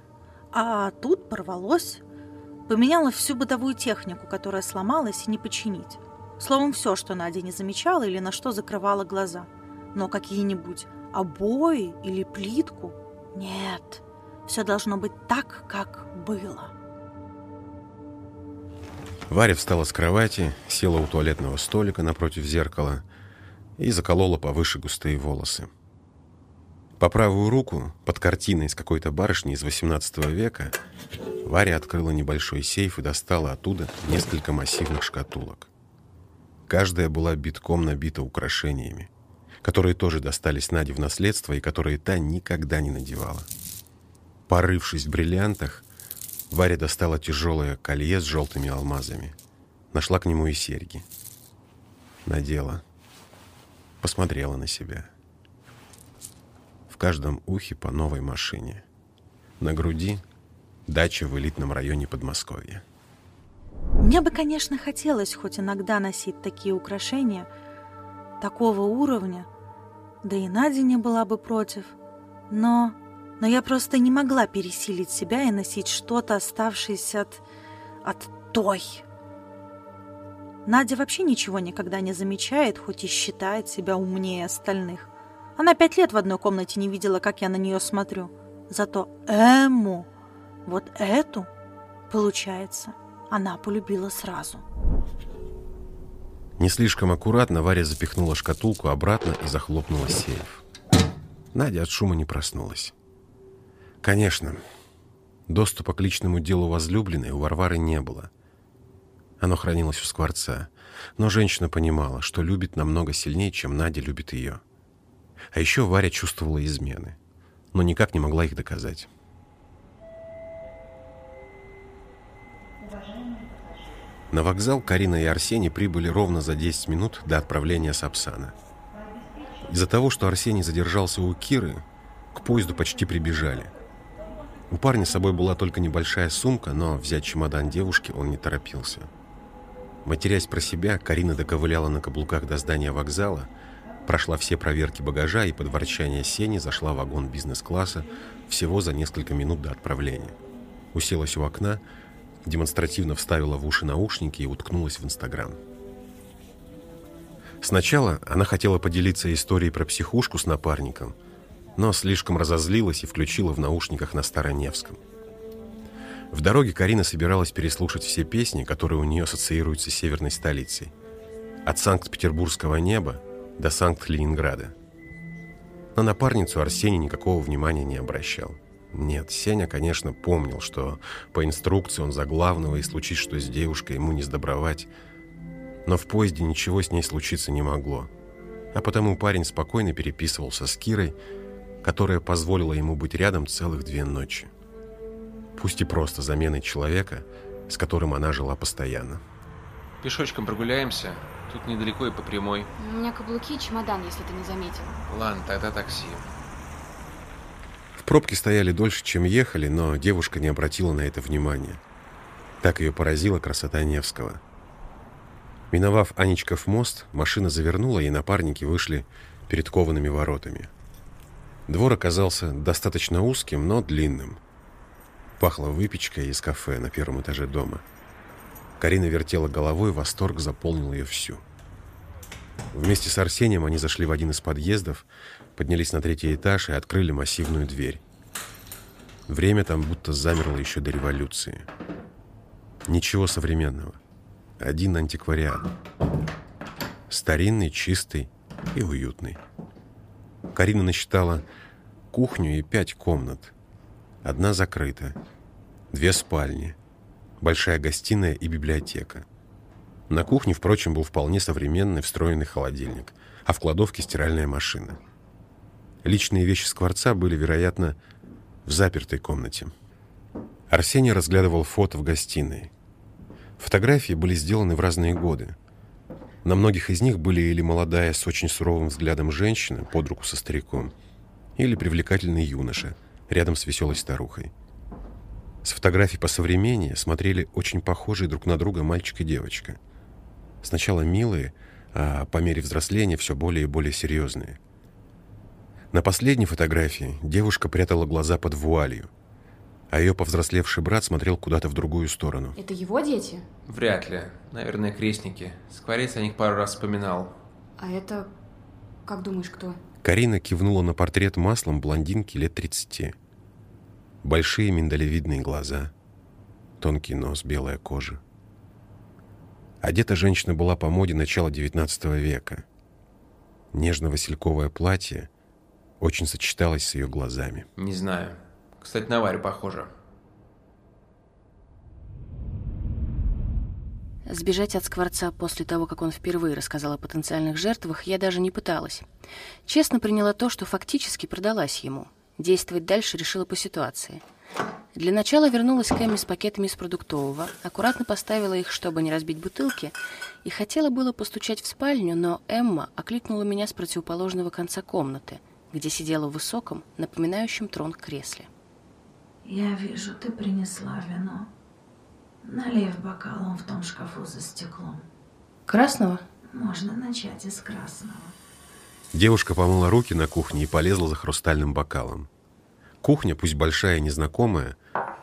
а тут порвалось. Поменяла всю бытовую технику, которая сломалась, и не починить. Словом, все, что Надя не замечала или на что закрывала глаза. Но какие-нибудь обои или плитку? Нет, все должно быть так, как было. Варя встала с кровати, села у туалетного столика напротив зеркала и заколола повыше густые волосы. По правую руку, под картиной с какой-то барышней из XVIII века, Варя открыла небольшой сейф и достала оттуда несколько массивных шкатулок. Каждая была битком набита украшениями, которые тоже достались Наде в наследство и которые та никогда не надевала. Порывшись в бриллиантах, Варя достала тяжелое колье с желтыми алмазами. Нашла к нему и серьги. Надела. Посмотрела на себя каждом ухе по новой машине. На груди дача в элитном районе Подмосковья. Мне бы, конечно, хотелось хоть иногда носить такие украшения такого уровня, да и Надя не была бы против. Но, но я просто не могла пересилить себя и носить что-то, оставшееся от, от той. Надя вообще ничего никогда не замечает, хоть и считает себя умнее остальных. Она пять лет в одной комнате не видела, как я на нее смотрю. Зато Эму, вот эту, получается, она полюбила сразу. Не слишком аккуратно Варя запихнула шкатулку обратно и захлопнула сейф. Надя от шума не проснулась. Конечно, доступа к личному делу возлюбленной у Варвары не было. Оно хранилось у Скворца, но женщина понимала, что любит намного сильнее, чем Надя любит ее. А еще Варя чувствовала измены, но никак не могла их доказать. На вокзал Карина и Арсений прибыли ровно за 10 минут до отправления Сапсана. Из-за того, что Арсений задержался у Киры, к поезду почти прибежали. У парня с собой была только небольшая сумка, но взять чемодан девушки он не торопился. Матерясь про себя, Карина доковыляла на каблуках до здания вокзала, прошла все проверки багажа и под ворчание Сени зашла в вагон бизнес-класса всего за несколько минут до отправления. Уселась у окна, демонстративно вставила в уши наушники и уткнулась в Инстаграм. Сначала она хотела поделиться историей про психушку с напарником, но слишком разозлилась и включила в наушниках на Староневском. В дороге Карина собиралась переслушать все песни, которые у нее ассоциируются с северной столицей. От Санкт-Петербургского неба до Санкт-Ленинграда. На напарницу Арсений никакого внимания не обращал. Нет, Сеня, конечно, помнил, что по инструкции он за главного и случись что с девушкой ему не сдобровать. Но в поезде ничего с ней случиться не могло. А потому парень спокойно переписывался с Кирой, которая позволила ему быть рядом целых две ночи. Пусть и просто заменой человека, с которым она жила постоянно. Пешочком прогуляемся, Тут недалеко и по прямой. У меня каблуки и чемодан, если ты не заметил. Ладно, тогда такси. В пробке стояли дольше, чем ехали, но девушка не обратила на это внимания. Так ее поразила красота Невского. Миновав Анечков мост, машина завернула, и напарники вышли перед коваными воротами. Двор оказался достаточно узким, но длинным. Пахло выпечкой из кафе на первом этаже дома. Карина вертела головой, восторг заполнил ее всю. Вместе с Арсением они зашли в один из подъездов, поднялись на третий этаж и открыли массивную дверь. Время там будто замерло еще до революции. Ничего современного. Один антиквариат. Старинный, чистый и уютный. Карина насчитала кухню и пять комнат. Одна закрыта, две спальни, большая гостиная и библиотека. На кухне, впрочем, был вполне современный встроенный холодильник, а в кладовке стиральная машина. Личные вещи Скворца были, вероятно, в запертой комнате. Арсений разглядывал фото в гостиной. Фотографии были сделаны в разные годы. На многих из них были или молодая с очень суровым взглядом женщина под руку со стариком, или привлекательный юноша рядом с веселой старухой. С фотографий по современнее смотрели очень похожие друг на друга мальчик и девочка. Сначала милые, а по мере взросления все более и более серьезные. На последней фотографии девушка прятала глаза под вуалью, а ее повзрослевший брат смотрел куда-то в другую сторону. Это его дети? Вряд ли. Наверное, крестники. Скворец о них пару раз вспоминал. А это... Как думаешь, кто? Карина кивнула на портрет маслом блондинки лет 30. Большие миндалевидные глаза, тонкий нос, белая кожа. Одета женщина была по моде начала XIX века. Нежно-васильковое платье очень сочеталось с ее глазами. Не знаю. Кстати, на Варю похоже. Сбежать от Скворца после того, как он впервые рассказал о потенциальных жертвах, я даже не пыталась. Честно приняла то, что фактически продалась ему. Действовать дальше решила по ситуации. Для начала вернулась к Эмме с пакетами из продуктового, аккуратно поставила их, чтобы не разбить бутылки, и хотела было постучать в спальню, но Эмма окликнула меня с противоположного конца комнаты, где сидела в высоком, напоминающем трон кресле. Я вижу, ты принесла вино. Налей в бокал, он в том шкафу за стеклом. Красного? Можно начать из красного. Девушка помыла руки на кухне и полезла за хрустальным бокалом. Кухня, пусть большая и незнакомая,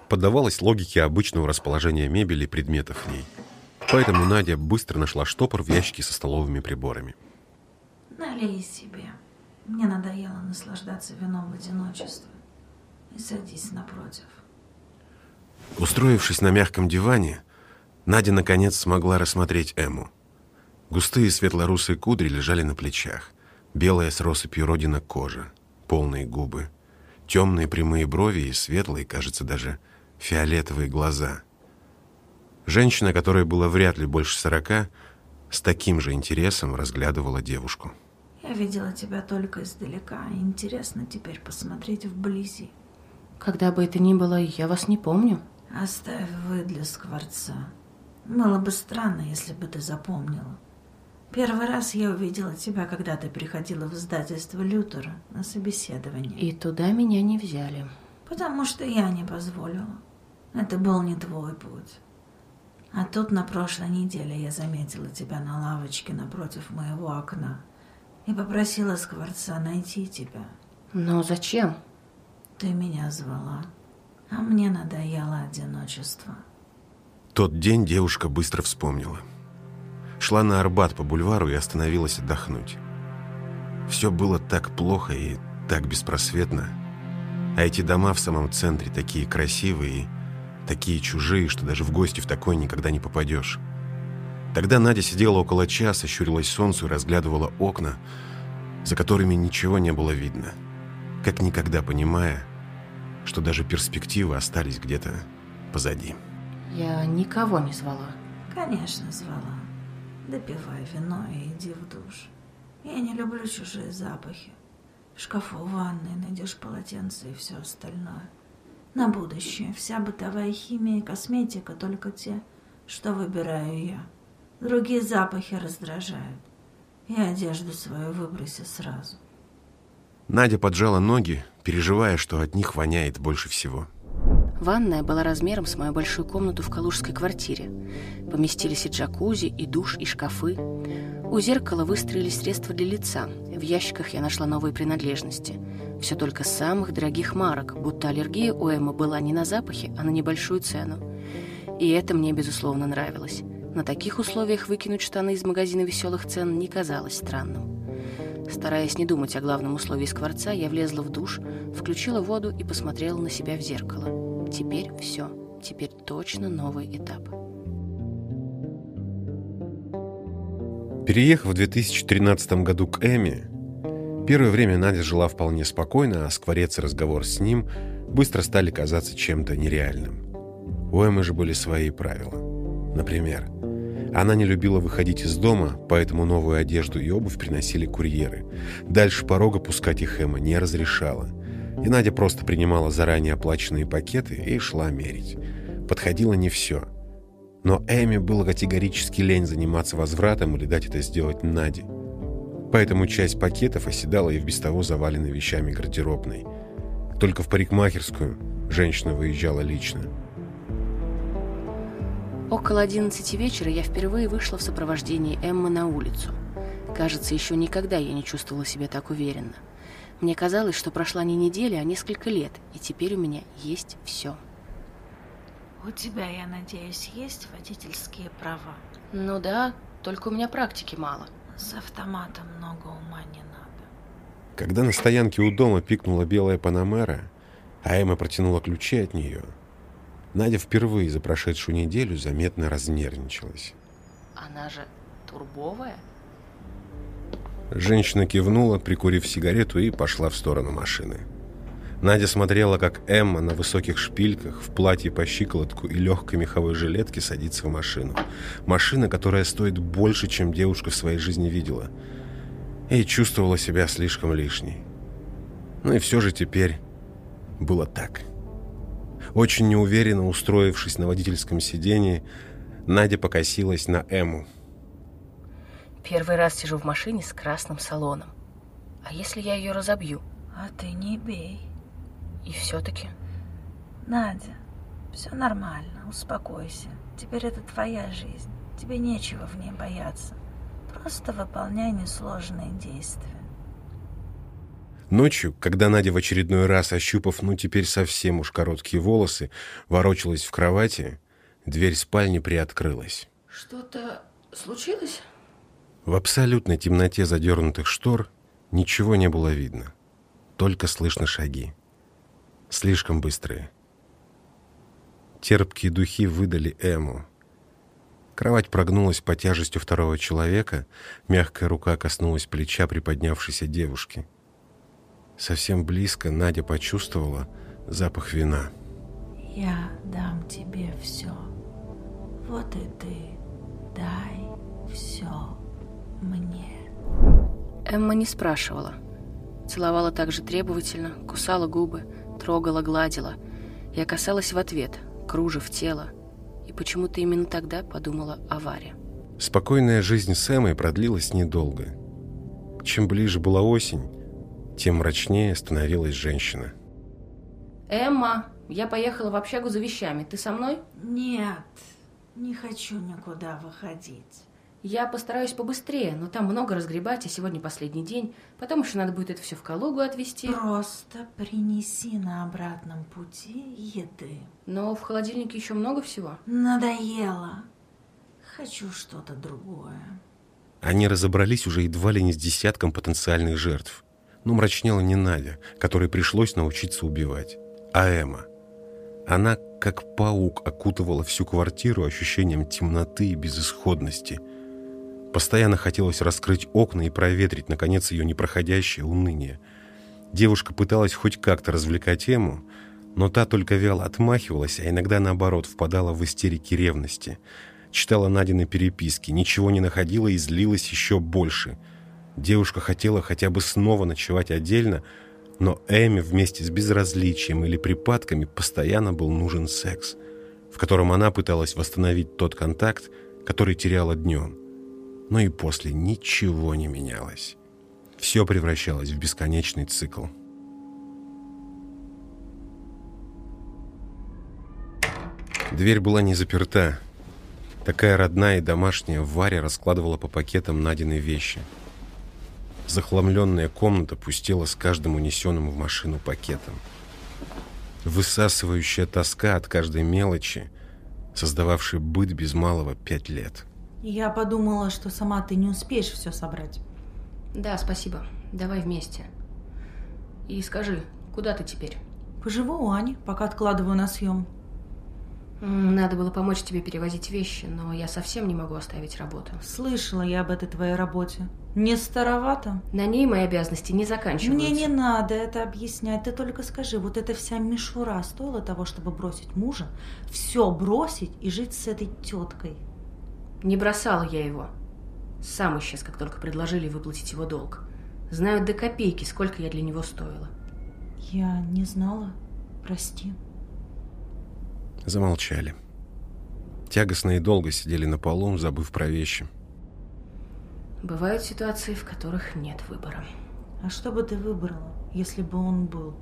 поддавалась логике обычного расположения мебели и предметов в ней. Поэтому Надя быстро нашла штопор в ящике со столовыми приборами. Налей себе. Мне надоело наслаждаться вином в одиночестве и садись напротив. Устроившись на мягком диване, Надя наконец смогла рассмотреть Эму. Густые светло-русые кудри лежали на плечах, белая с россыпью родина кожа, полные губы, темные прямые брови и светлые, кажется, даже фиолетовые глаза. Женщина, которой было вряд ли больше сорока, с таким же интересом разглядывала девушку. Я видела тебя только издалека. Интересно теперь посмотреть вблизи. Когда бы это ни было, я вас не помню. Оставь вы для скворца. Было бы странно, если бы ты запомнила. Первый раз я увидела тебя, когда ты приходила в издательство Лютера на собеседование. И туда меня не взяли. Потому что я не позволила. Это был не твой путь. А тут на прошлой неделе я заметила тебя на лавочке напротив моего окна и попросила Скворца найти тебя. Но зачем? Ты меня звала, а мне надоело одиночество. Тот день девушка быстро вспомнила. Шла на Арбат по бульвару и остановилась отдохнуть. Все было так плохо и так беспросветно. А эти дома в самом центре такие красивые и такие чужие, что даже в гости в такой никогда не попадешь. Тогда Надя сидела около часа, щурилась солнцу и разглядывала окна, за которыми ничего не было видно, как никогда понимая, что даже перспективы остались где-то позади. Я никого не звала. Конечно, звала. Допивай вино и иди в душ. Я не люблю чужие запахи. В шкафу в ванной найдешь полотенце и все остальное. На будущее вся бытовая химия и косметика только те, что выбираю я. Другие запахи раздражают. И одежду свою выброси сразу. Надя поджала ноги, переживая, что от них воняет больше всего. Ванная была размером с мою большую комнату в калужской квартире. Поместились и джакузи, и душ, и шкафы. У зеркала выстроились средства для лица. В ящиках я нашла новые принадлежности. Все только самых дорогих марок, будто аллергия у Эммы была не на запахи, а на небольшую цену. И это мне, безусловно, нравилось. На таких условиях выкинуть штаны из магазина веселых цен не казалось странным. Стараясь не думать о главном условии скворца, я влезла в душ, включила воду и посмотрела на себя в зеркало. Теперь все. Теперь точно новый этап. Переехав в 2013 году к Эми, Первое время Надя жила вполне спокойно, а скворец и разговор с ним быстро стали казаться чем-то нереальным. У Эммы же были свои правила. Например, она не любила выходить из дома, поэтому новую одежду и обувь приносили курьеры. Дальше порога пускать их Эмма не разрешала. И Надя просто принимала заранее оплаченные пакеты и шла мерить. Подходило не все. Но Эми было категорически лень заниматься возвратом или дать это сделать Наде. Поэтому часть пакетов оседала и в без того заваленной вещами гардеробной. Только в парикмахерскую женщина выезжала лично. Около одиннадцати вечера я впервые вышла в сопровождении Эммы на улицу. Кажется, еще никогда я не чувствовала себя так уверенно. Мне казалось, что прошла не неделя, а несколько лет, и теперь у меня есть все. У тебя, я надеюсь, есть водительские права? Ну да, только у меня практики мало. С автоматом много ума не надо. Когда на стоянке у дома пикнула белая Панамера, а Эмма протянула ключи от нее, Надя впервые за прошедшую неделю заметно разнервничалась. Она же турбовая? Женщина кивнула, прикурив сигарету, и пошла в сторону машины. Надя смотрела, как Эмма на высоких шпильках, в платье по щиколотку и легкой меховой жилетке садится в машину. Машина, которая стоит больше, чем девушка в своей жизни видела. И чувствовала себя слишком лишней. Ну и все же теперь было так. Очень неуверенно устроившись на водительском сидении, Надя покосилась на Эму. Первый раз сижу в машине с красным салоном. А если я ее разобью? А ты не бей. И все-таки... Надя, все нормально, успокойся. Теперь это твоя жизнь. Тебе нечего в ней бояться. Просто выполняй несложные действия. Ночью, когда Надя в очередной раз, ощупав, ну теперь совсем уж короткие волосы, ворочалась в кровати, дверь спальни приоткрылась. Что-то случилось? В абсолютной темноте задернутых штор ничего не было видно. Только слышно шаги. Слишком быстрые. Терпкие духи выдали Эму. Кровать прогнулась по тяжестью второго человека, мягкая рука коснулась плеча приподнявшейся девушки. Совсем близко Надя почувствовала запах вина. Я дам тебе все. Вот и ты дай все мне. Эмма не спрашивала. Целовала так же требовательно, кусала губы, трогала, гладила. Я касалась в ответ, кружев тело. И почему-то именно тогда подумала о Варе. Спокойная жизнь с Эммой продлилась недолго. Чем ближе была осень, тем мрачнее становилась женщина. «Эмма, я поехала в общагу за вещами. Ты со мной?» Нет, не хочу никуда выходить. Я постараюсь побыстрее, но там много разгребать, а сегодня последний день. Потом еще надо будет это все в Калугу отвезти. Просто принеси на обратном пути еды. Но в холодильнике еще много всего. Надоело. Хочу что-то другое. Они разобрались уже едва ли не с десятком потенциальных жертв. Но мрачнела не Надя, которой пришлось научиться убивать, а Эмма. Она, как паук, окутывала всю квартиру ощущением темноты и безысходности – Постоянно хотелось раскрыть окна и проветрить, наконец, ее непроходящее уныние. Девушка пыталась хоть как-то развлекать тему, но та только вяло отмахивалась, а иногда, наоборот, впадала в истерики ревности. Читала Надины переписки, ничего не находила и злилась еще больше. Девушка хотела хотя бы снова ночевать отдельно, но Эми вместе с безразличием или припадками постоянно был нужен секс, в котором она пыталась восстановить тот контакт, который теряла днем но и после ничего не менялось. Все превращалось в бесконечный цикл. Дверь была не заперта. Такая родная и домашняя Варя раскладывала по пакетам Надины вещи. Захламленная комната пустела с каждым унесенным в машину пакетом. Высасывающая тоска от каждой мелочи, создававшая быт без малого пять лет. Я подумала, что сама ты не успеешь все собрать. Да, спасибо. Давай вместе. И скажи, куда ты теперь? Поживу у Ани, пока откладываю на съем. Надо было помочь тебе перевозить вещи, но я совсем не могу оставить работу. Слышала я об этой твоей работе. Не старовато? На ней мои обязанности не заканчиваются. Мне не надо это объяснять. Ты только скажи, вот эта вся мишура стоила того, чтобы бросить мужа, все бросить и жить с этой теткой? Не бросала я его. Сам исчез, как только предложили выплатить его долг. Знаю до копейки, сколько я для него стоила. Я не знала. Прости. Замолчали. Тягостно и долго сидели на полу, забыв про вещи. Бывают ситуации, в которых нет выбора. А что бы ты выбрала, если бы он был?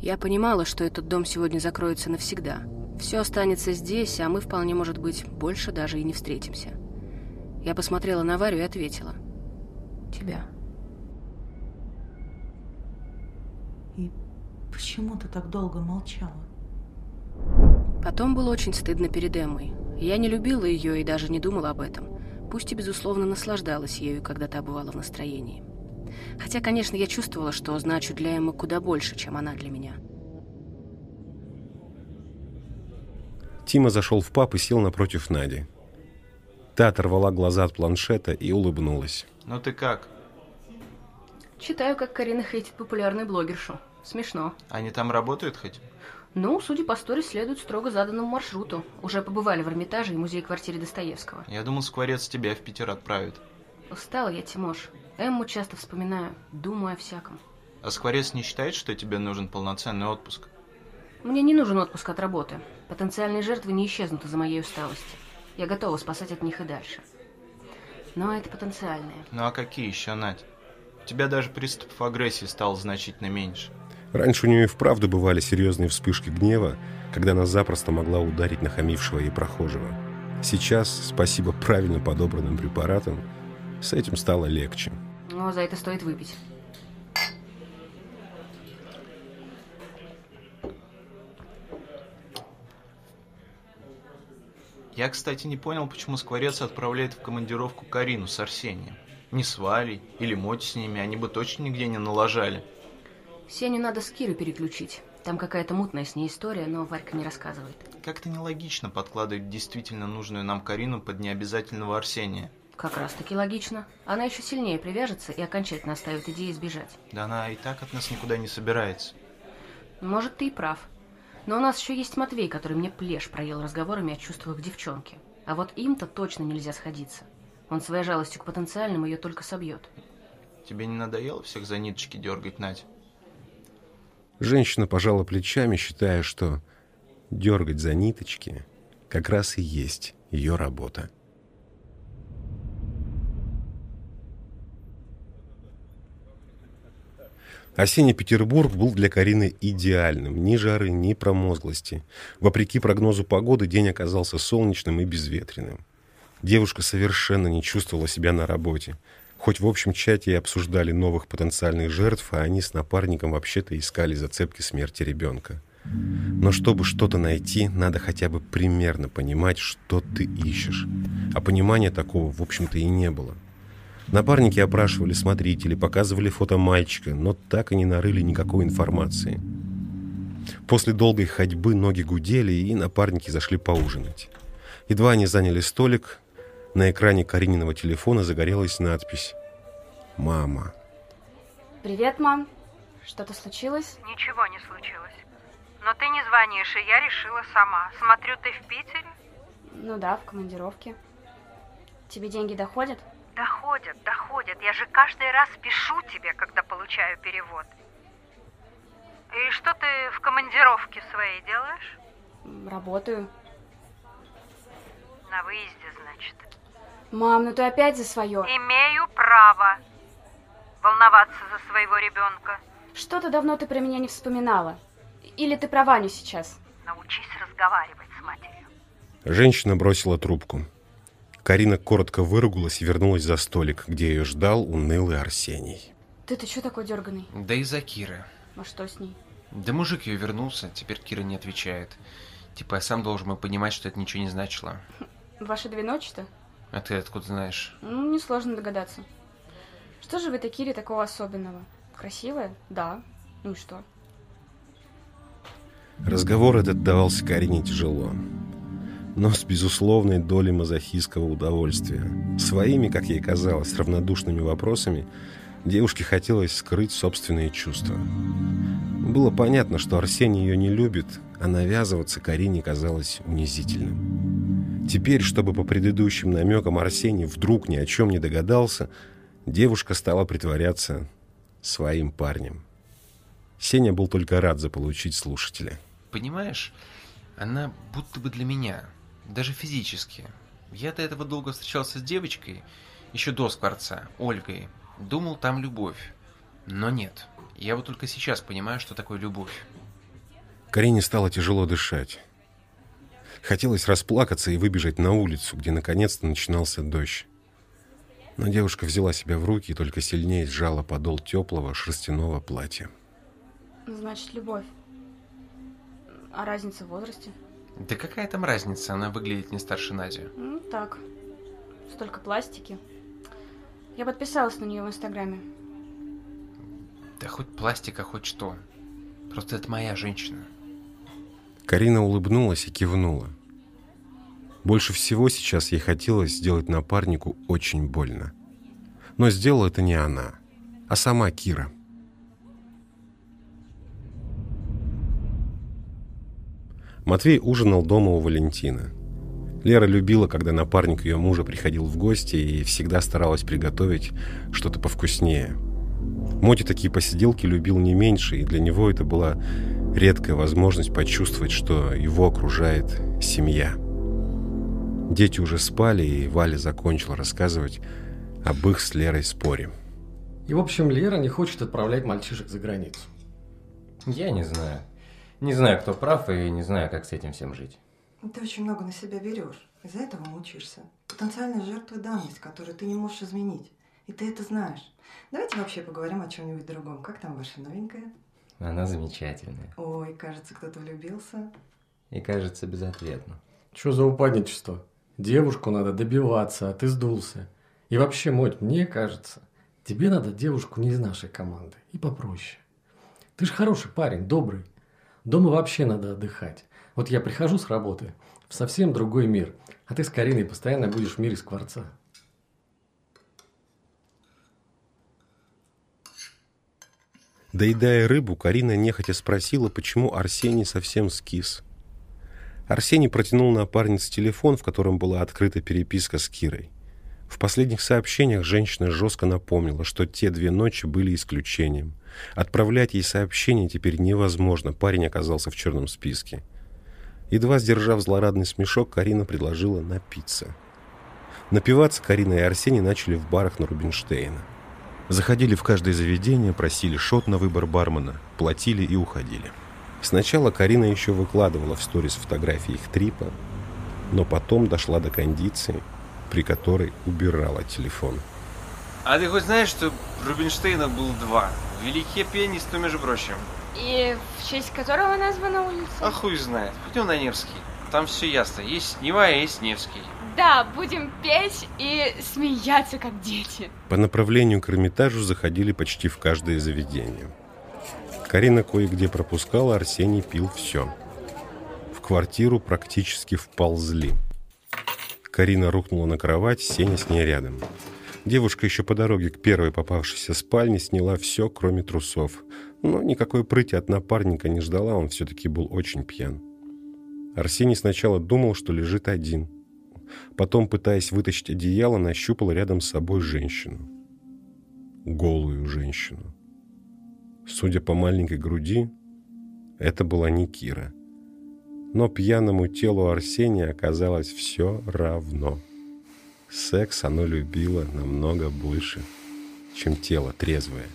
Я понимала, что этот дом сегодня закроется навсегда. Все останется здесь, а мы, вполне может быть, больше даже и не встретимся. Я посмотрела на Варю и ответила. Тебя. И почему ты так долго молчала? Потом было очень стыдно перед Эммой. Я не любила ее и даже не думала об этом. Пусть и, безусловно, наслаждалась ею, когда та бывала в настроении. Хотя, конечно, я чувствовала, что значу для Эммы куда больше, чем она для меня. Тима зашел в паб и сел напротив Нади. Та оторвала глаза от планшета и улыбнулась. Ну ты как? Читаю, как Карина хейтит популярную блогершу. Смешно. Они там работают хоть? Ну, судя по истории, следуют строго заданному маршруту. Уже побывали в Эрмитаже и музее-квартире Достоевского. Я думал, скворец тебя в Питер отправит. Устала я, Тимош. Эмму часто вспоминаю, думаю о всяком. А скворец не считает, что тебе нужен полноценный отпуск? Мне не нужен отпуск от работы. Потенциальные жертвы не исчезнут из-за моей усталости. Я готова спасать от них и дальше. Но это потенциальные. Ну а какие еще, Надь? У тебя даже приступов агрессии стало значительно меньше. Раньше у нее и вправду бывали серьезные вспышки гнева, когда она запросто могла ударить нахамившего ей прохожего. Сейчас, спасибо правильно подобранным препаратам, с этим стало легче. Но за это стоит выпить. Я, кстати, не понял, почему Скворец отправляет в командировку Карину с Арсением. Не с Валей или Моти с ними, они бы точно нигде не налажали. Сеню надо с Кирой переключить. Там какая-то мутная с ней история, но Варька не рассказывает. Как-то нелогично подкладывать действительно нужную нам Карину под необязательного Арсения. Как раз таки логично. Она еще сильнее привяжется и окончательно оставит идеи сбежать. Да она и так от нас никуда не собирается. Может, ты и прав. Но у нас еще есть Матвей, который мне плешь проел разговорами о чувствах девчонки. А вот им-то точно нельзя сходиться. Он своей жалостью к потенциальным ее только собьет. Тебе не надоело всех за ниточки дергать, Надь? Женщина пожала плечами, считая, что дергать за ниточки как раз и есть ее работа. Осенний Петербург был для Карины идеальным. Ни жары, ни промозглости. Вопреки прогнозу погоды, день оказался солнечным и безветренным. Девушка совершенно не чувствовала себя на работе. Хоть в общем чате и обсуждали новых потенциальных жертв, а они с напарником вообще-то искали зацепки смерти ребенка. Но чтобы что-то найти, надо хотя бы примерно понимать, что ты ищешь. А понимания такого, в общем-то, и не было. Напарники опрашивали смотрителей, показывали фото мальчика, но так и не нарыли никакой информации. После долгой ходьбы ноги гудели, и напарники зашли поужинать. Едва они заняли столик, на экране Карининого телефона загорелась надпись «Мама». Привет, мам. Что-то случилось? Ничего не случилось. Но ты не звонишь, и я решила сама. Смотрю, ты в Питере? Ну да, в командировке. Тебе деньги доходят? Доходят, доходят. Я же каждый раз пишу тебе, когда получаю перевод. И что ты в командировке своей делаешь? Работаю. На выезде, значит. Мам, ну ты опять за свое. Имею право волноваться за своего ребенка. Что-то давно ты про меня не вспоминала. Или ты про Ваню сейчас? Научись разговаривать с матерью. Женщина бросила трубку. Карина коротко выругалась и вернулась за столик, где ее ждал унылый Арсений. Ты-то что такой дерганый? Да из-за Киры. А что с ней? Да мужик ее вернулся, теперь Кира не отвечает. Типа я сам должен был понимать, что это ничего не значило. Ваши две ночи-то? А ты откуда знаешь? Ну, несложно догадаться. Что же в этой Кире такого особенного? Красивая? Да. Ну и что? Разговор этот давался Карине тяжело, но с безусловной долей мазохистского удовольствия. Своими, как ей казалось, равнодушными вопросами девушке хотелось скрыть собственные чувства. Было понятно, что Арсений ее не любит, а навязываться Карине казалось унизительным. Теперь, чтобы по предыдущим намекам Арсений вдруг ни о чем не догадался, девушка стала притворяться своим парнем. Сеня был только рад заполучить слушателя. Понимаешь, она будто бы для меня, даже физически. Я до этого долго встречался с девочкой, еще до Скворца, Ольгой. Думал, там любовь. Но нет. Я вот только сейчас понимаю, что такое любовь. Карине стало тяжело дышать. Хотелось расплакаться и выбежать на улицу, где наконец-то начинался дождь. Но девушка взяла себя в руки и только сильнее сжала подол теплого шерстяного платья. Значит, любовь. А разница в возрасте? Да какая там разница, она выглядит не старше Нади. Ну, так. Столько пластики. Я подписалась на нее в Инстаграме. Да хоть пластика, хоть что. Просто это моя женщина. Карина улыбнулась и кивнула. Больше всего сейчас ей хотелось сделать напарнику очень больно. Но сделала это не она, а сама Кира. Матвей ужинал дома у Валентина. Лера любила, когда напарник ее мужа приходил в гости и всегда старалась приготовить что-то повкуснее. Моти такие посиделки любил не меньше, и для него это была редкая возможность почувствовать, что его окружает семья. Дети уже спали, и Валя закончила рассказывать об их с Лерой споре. И, в общем, Лера не хочет отправлять мальчишек за границу. Я не знаю. Не знаю, кто прав, и не знаю, как с этим всем жить. Ты очень много на себя берешь. Из-за этого мучаешься. Потенциальная жертва данность, которую ты не можешь изменить. И ты это знаешь. Давайте вообще поговорим о чем-нибудь другом. Как там ваша новенькая? Она замечательная. Ой, кажется, кто-то влюбился. И кажется, безответно. Что за упадничество? Девушку надо добиваться, а ты сдулся. И вообще, Моть, мне кажется, тебе надо девушку не из нашей команды. И попроще. Ты же хороший парень, добрый. Дома вообще надо отдыхать. Вот я прихожу с работы в совсем другой мир, а ты с Кариной постоянно будешь в мире скворца. Доедая рыбу, Карина нехотя спросила, почему Арсений совсем скис. Арсений протянул напарнице телефон, в котором была открыта переписка с Кирой. В последних сообщениях женщина жестко напомнила, что те две ночи были исключением. Отправлять ей сообщения теперь невозможно, парень оказался в черном списке. Едва сдержав злорадный смешок, Карина предложила напиться. Напиваться Карина и Арсений начали в барах на Рубинштейна. Заходили в каждое заведение, просили шот на выбор бармена, платили и уходили. Сначала Карина еще выкладывала в сторис фотографии их трипа, но потом дошла до кондиции, при которой убирала телефон. А ты хоть знаешь, что Рубинштейна был два? Великий пианист, ну, между прочим. И в честь которого названа улица? А хуй знает. Пойдем на Невский. Там все ясно. Есть Нева, а есть Невский. Да, будем петь и смеяться, как дети. По направлению к Эрмитажу заходили почти в каждое заведение. Карина кое-где пропускала, Арсений пил все. В квартиру практически вползли. Карина рухнула на кровать, Сеня с ней рядом. Девушка еще по дороге к первой попавшейся спальне сняла все, кроме трусов. Но никакой прыти от напарника не ждала, он все-таки был очень пьян. Арсений сначала думал, что лежит один. Потом, пытаясь вытащить одеяло, нащупал рядом с собой женщину. Голую женщину. Судя по маленькой груди, это была не Кира. Но пьяному телу Арсения оказалось все равно. Секс оно любило намного больше, чем тело трезвое.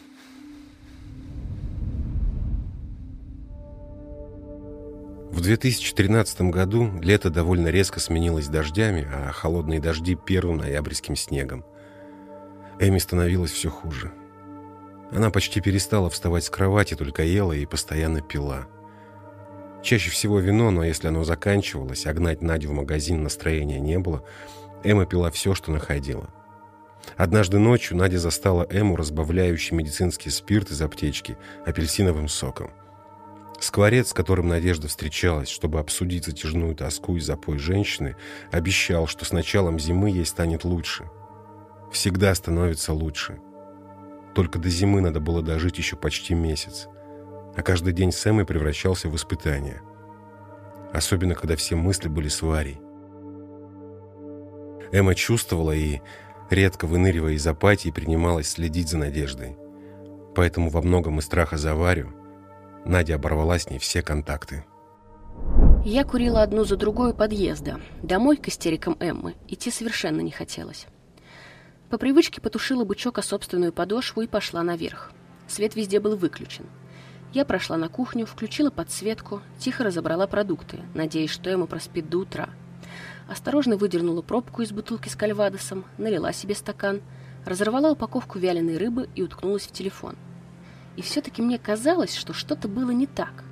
В 2013 году лето довольно резко сменилось дождями, а холодные дожди – первым ноябрьским снегом. Эми становилось все хуже. Она почти перестала вставать с кровати, только ела и постоянно пила. Чаще всего вино, но если оно заканчивалось, а гнать Надю в магазин настроения не было, Эмма пила все, что находила. Однажды ночью Надя застала Эму, разбавляющей медицинский спирт из аптечки, апельсиновым соком. Скворец, с которым Надежда встречалась, чтобы обсудить затяжную тоску и запой женщины, обещал, что с началом зимы ей станет лучше. Всегда становится лучше. Только до зимы надо было дожить еще почти месяц. А каждый день с Эммой превращался в испытание. Особенно, когда все мысли были с Варей. Эмма чувствовала и, редко выныривая из апатии, принималась следить за Надеждой. Поэтому во многом и страха за Варю Надя оборвала с ней все контакты. Я курила одну за другой подъезда. Домой к истерикам Эммы идти совершенно не хотелось. По привычке потушила бычок о собственную подошву и пошла наверх. Свет везде был выключен. Я прошла на кухню, включила подсветку, тихо разобрала продукты, надеясь, что Эмма проспит до утра. Осторожно выдернула пробку из бутылки с кальвадосом, налила себе стакан, разорвала упаковку вяленой рыбы и уткнулась в телефон. И все-таки мне казалось, что что-то было не так.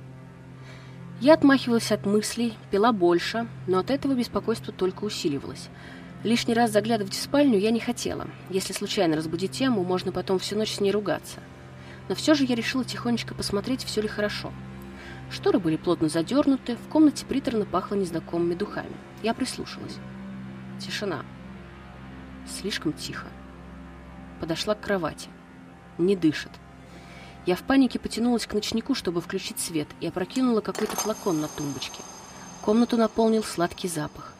Я отмахивалась от мыслей, пила больше, но от этого беспокойство только усиливалось – Лишний раз заглядывать в спальню я не хотела. Если случайно разбудить тему, можно потом всю ночь с ней ругаться. Но все же я решила тихонечко посмотреть, все ли хорошо. Шторы были плотно задернуты, в комнате приторно пахло незнакомыми духами. Я прислушалась. Тишина. Слишком тихо. Подошла к кровати. Не дышит. Я в панике потянулась к ночнику, чтобы включить свет, и опрокинула какой-то флакон на тумбочке. Комнату наполнил сладкий запах.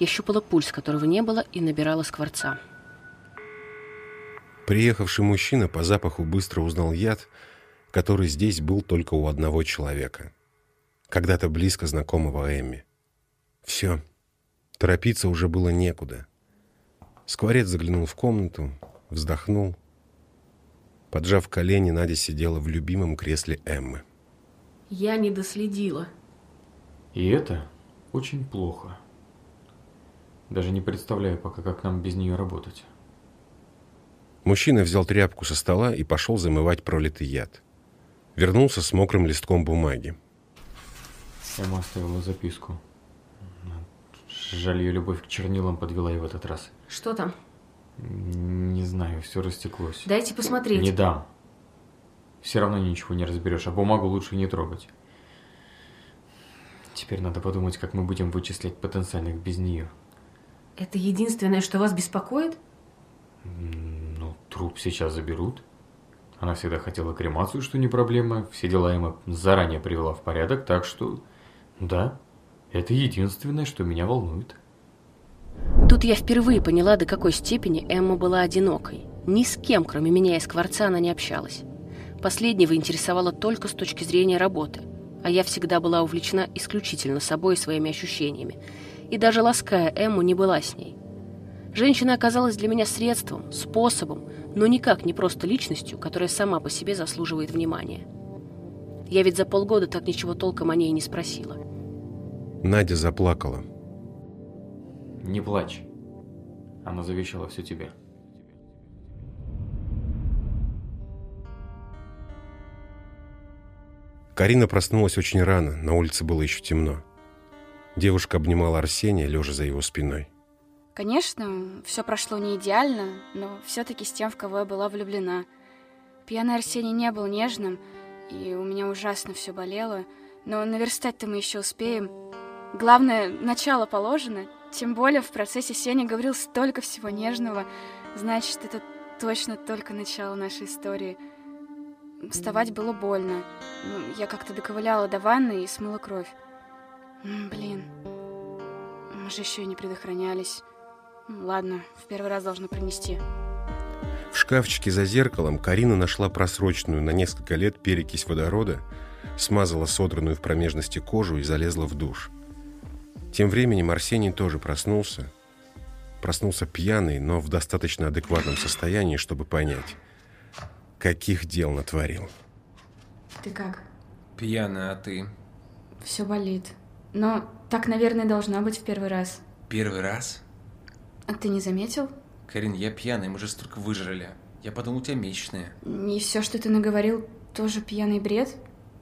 Я щупала пульс, которого не было, и набирала скворца. Приехавший мужчина по запаху быстро узнал яд, который здесь был только у одного человека. Когда-то близко знакомого Эмми. Все. Торопиться уже было некуда. Скворец заглянул в комнату, вздохнул. Поджав колени, Надя сидела в любимом кресле Эммы. Я не доследила. И это очень плохо. Даже не представляю пока, как нам без нее работать. Мужчина взял тряпку со стола и пошел замывать пролитый яд. Вернулся с мокрым листком бумаги. Эмма оставила записку. Жаль, ее любовь к чернилам подвела и в этот раз. Что там? Не знаю, все растеклось. Дайте посмотреть. Не дам. Все равно ничего не разберешь, а бумагу лучше не трогать. Теперь надо подумать, как мы будем вычислять потенциальных без нее. Это единственное, что вас беспокоит? Ну, труп сейчас заберут. Она всегда хотела кремацию, что не проблема. Все дела Эмма заранее привела в порядок, так что... Да, это единственное, что меня волнует. Тут я впервые поняла, до какой степени Эмма была одинокой. Ни с кем, кроме меня и Скворца, она не общалась. Последнего интересовало только с точки зрения работы, а я всегда была увлечена исключительно собой и своими ощущениями и даже лаская Эмму не была с ней. Женщина оказалась для меня средством, способом, но никак не просто личностью, которая сама по себе заслуживает внимания. Я ведь за полгода так ничего толком о ней не спросила. Надя заплакала. Не плачь. Она завещала все тебе. Карина проснулась очень рано, на улице было еще темно. Девушка обнимала Арсения, лежа за его спиной. Конечно, все прошло не идеально, но все-таки с тем, в кого я была влюблена. Пьяный Арсений не был нежным, и у меня ужасно все болело, но наверстать-то мы еще успеем. Главное, начало положено, тем более в процессе Сеня говорил столько всего нежного, значит, это точно только начало нашей истории. Вставать было больно. Ну, я как-то доковыляла до ванны и смыла кровь. Блин. Мы же еще и не предохранялись. Ладно, в первый раз должно принести. В шкафчике за зеркалом Карина нашла просроченную на несколько лет перекись водорода, смазала содранную в промежности кожу и залезла в душ. Тем временем Арсений тоже проснулся. Проснулся пьяный, но в достаточно адекватном состоянии, чтобы понять, каких дел натворил. Ты как? Пьяная, а ты? Все болит. Но так, наверное, должно быть в первый раз. Первый раз? А ты не заметил? Карин, я пьяный, мы же столько выжрали. Я подумал, у тебя месячные. Не все, что ты наговорил, тоже пьяный бред?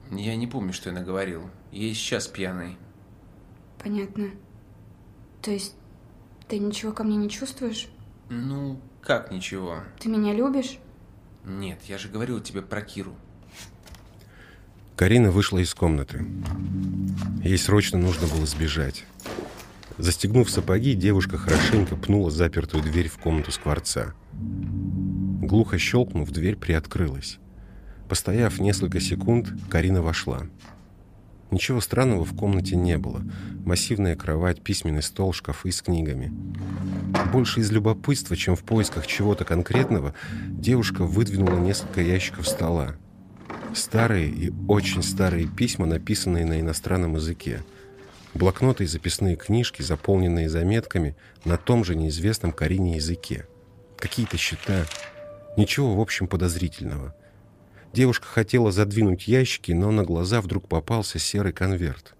Я не помню, что я наговорил. Я и сейчас пьяный. Понятно. То есть ты ничего ко мне не чувствуешь? Ну, как ничего? Ты меня любишь? Нет, я же говорил тебе про Киру. Карина вышла из комнаты. Ей срочно нужно было сбежать. Застегнув сапоги, девушка хорошенько пнула запертую дверь в комнату скворца. Глухо щелкнув, дверь приоткрылась. Постояв несколько секунд, Карина вошла. Ничего странного в комнате не было. Массивная кровать, письменный стол, шкафы с книгами. Больше из любопытства, чем в поисках чего-то конкретного, девушка выдвинула несколько ящиков стола. Старые и очень старые письма, написанные на иностранном языке. Блокноты и записные книжки, заполненные заметками на том же неизвестном Карине языке. Какие-то счета. Ничего, в общем, подозрительного. Девушка хотела задвинуть ящики, но на глаза вдруг попался серый конверт.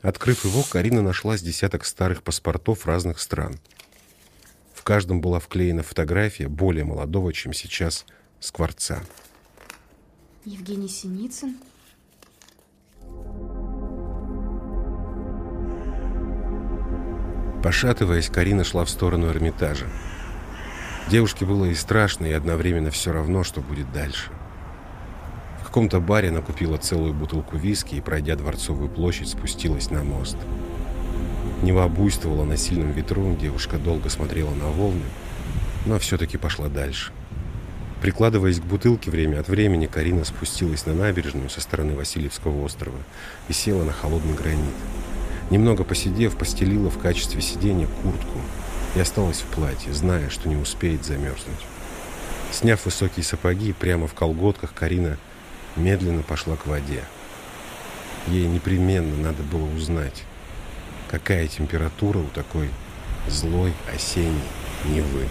Открыв его, Карина нашла с десяток старых паспортов разных стран. В каждом была вклеена фотография более молодого, чем сейчас, скворца. Евгений Синицын? Пошатываясь, Карина шла в сторону Эрмитажа. Девушке было и страшно, и одновременно все равно, что будет дальше. Каком-то баре она купила целую бутылку виски и, пройдя Дворцовую площадь, спустилась на мост. Нева буйствовала на сильном ветру, девушка долго смотрела на волны, но все-таки пошла дальше. Прикладываясь к бутылке время от времени, Карина спустилась на набережную со стороны Васильевского острова и села на холодный гранит. Немного посидев, постелила в качестве сидения куртку и осталась в платье, зная, что не успеет замерзнуть. Сняв высокие сапоги, прямо в колготках Карина медленно пошла к воде. Ей непременно надо было узнать, какая температура у такой злой осенней Невы.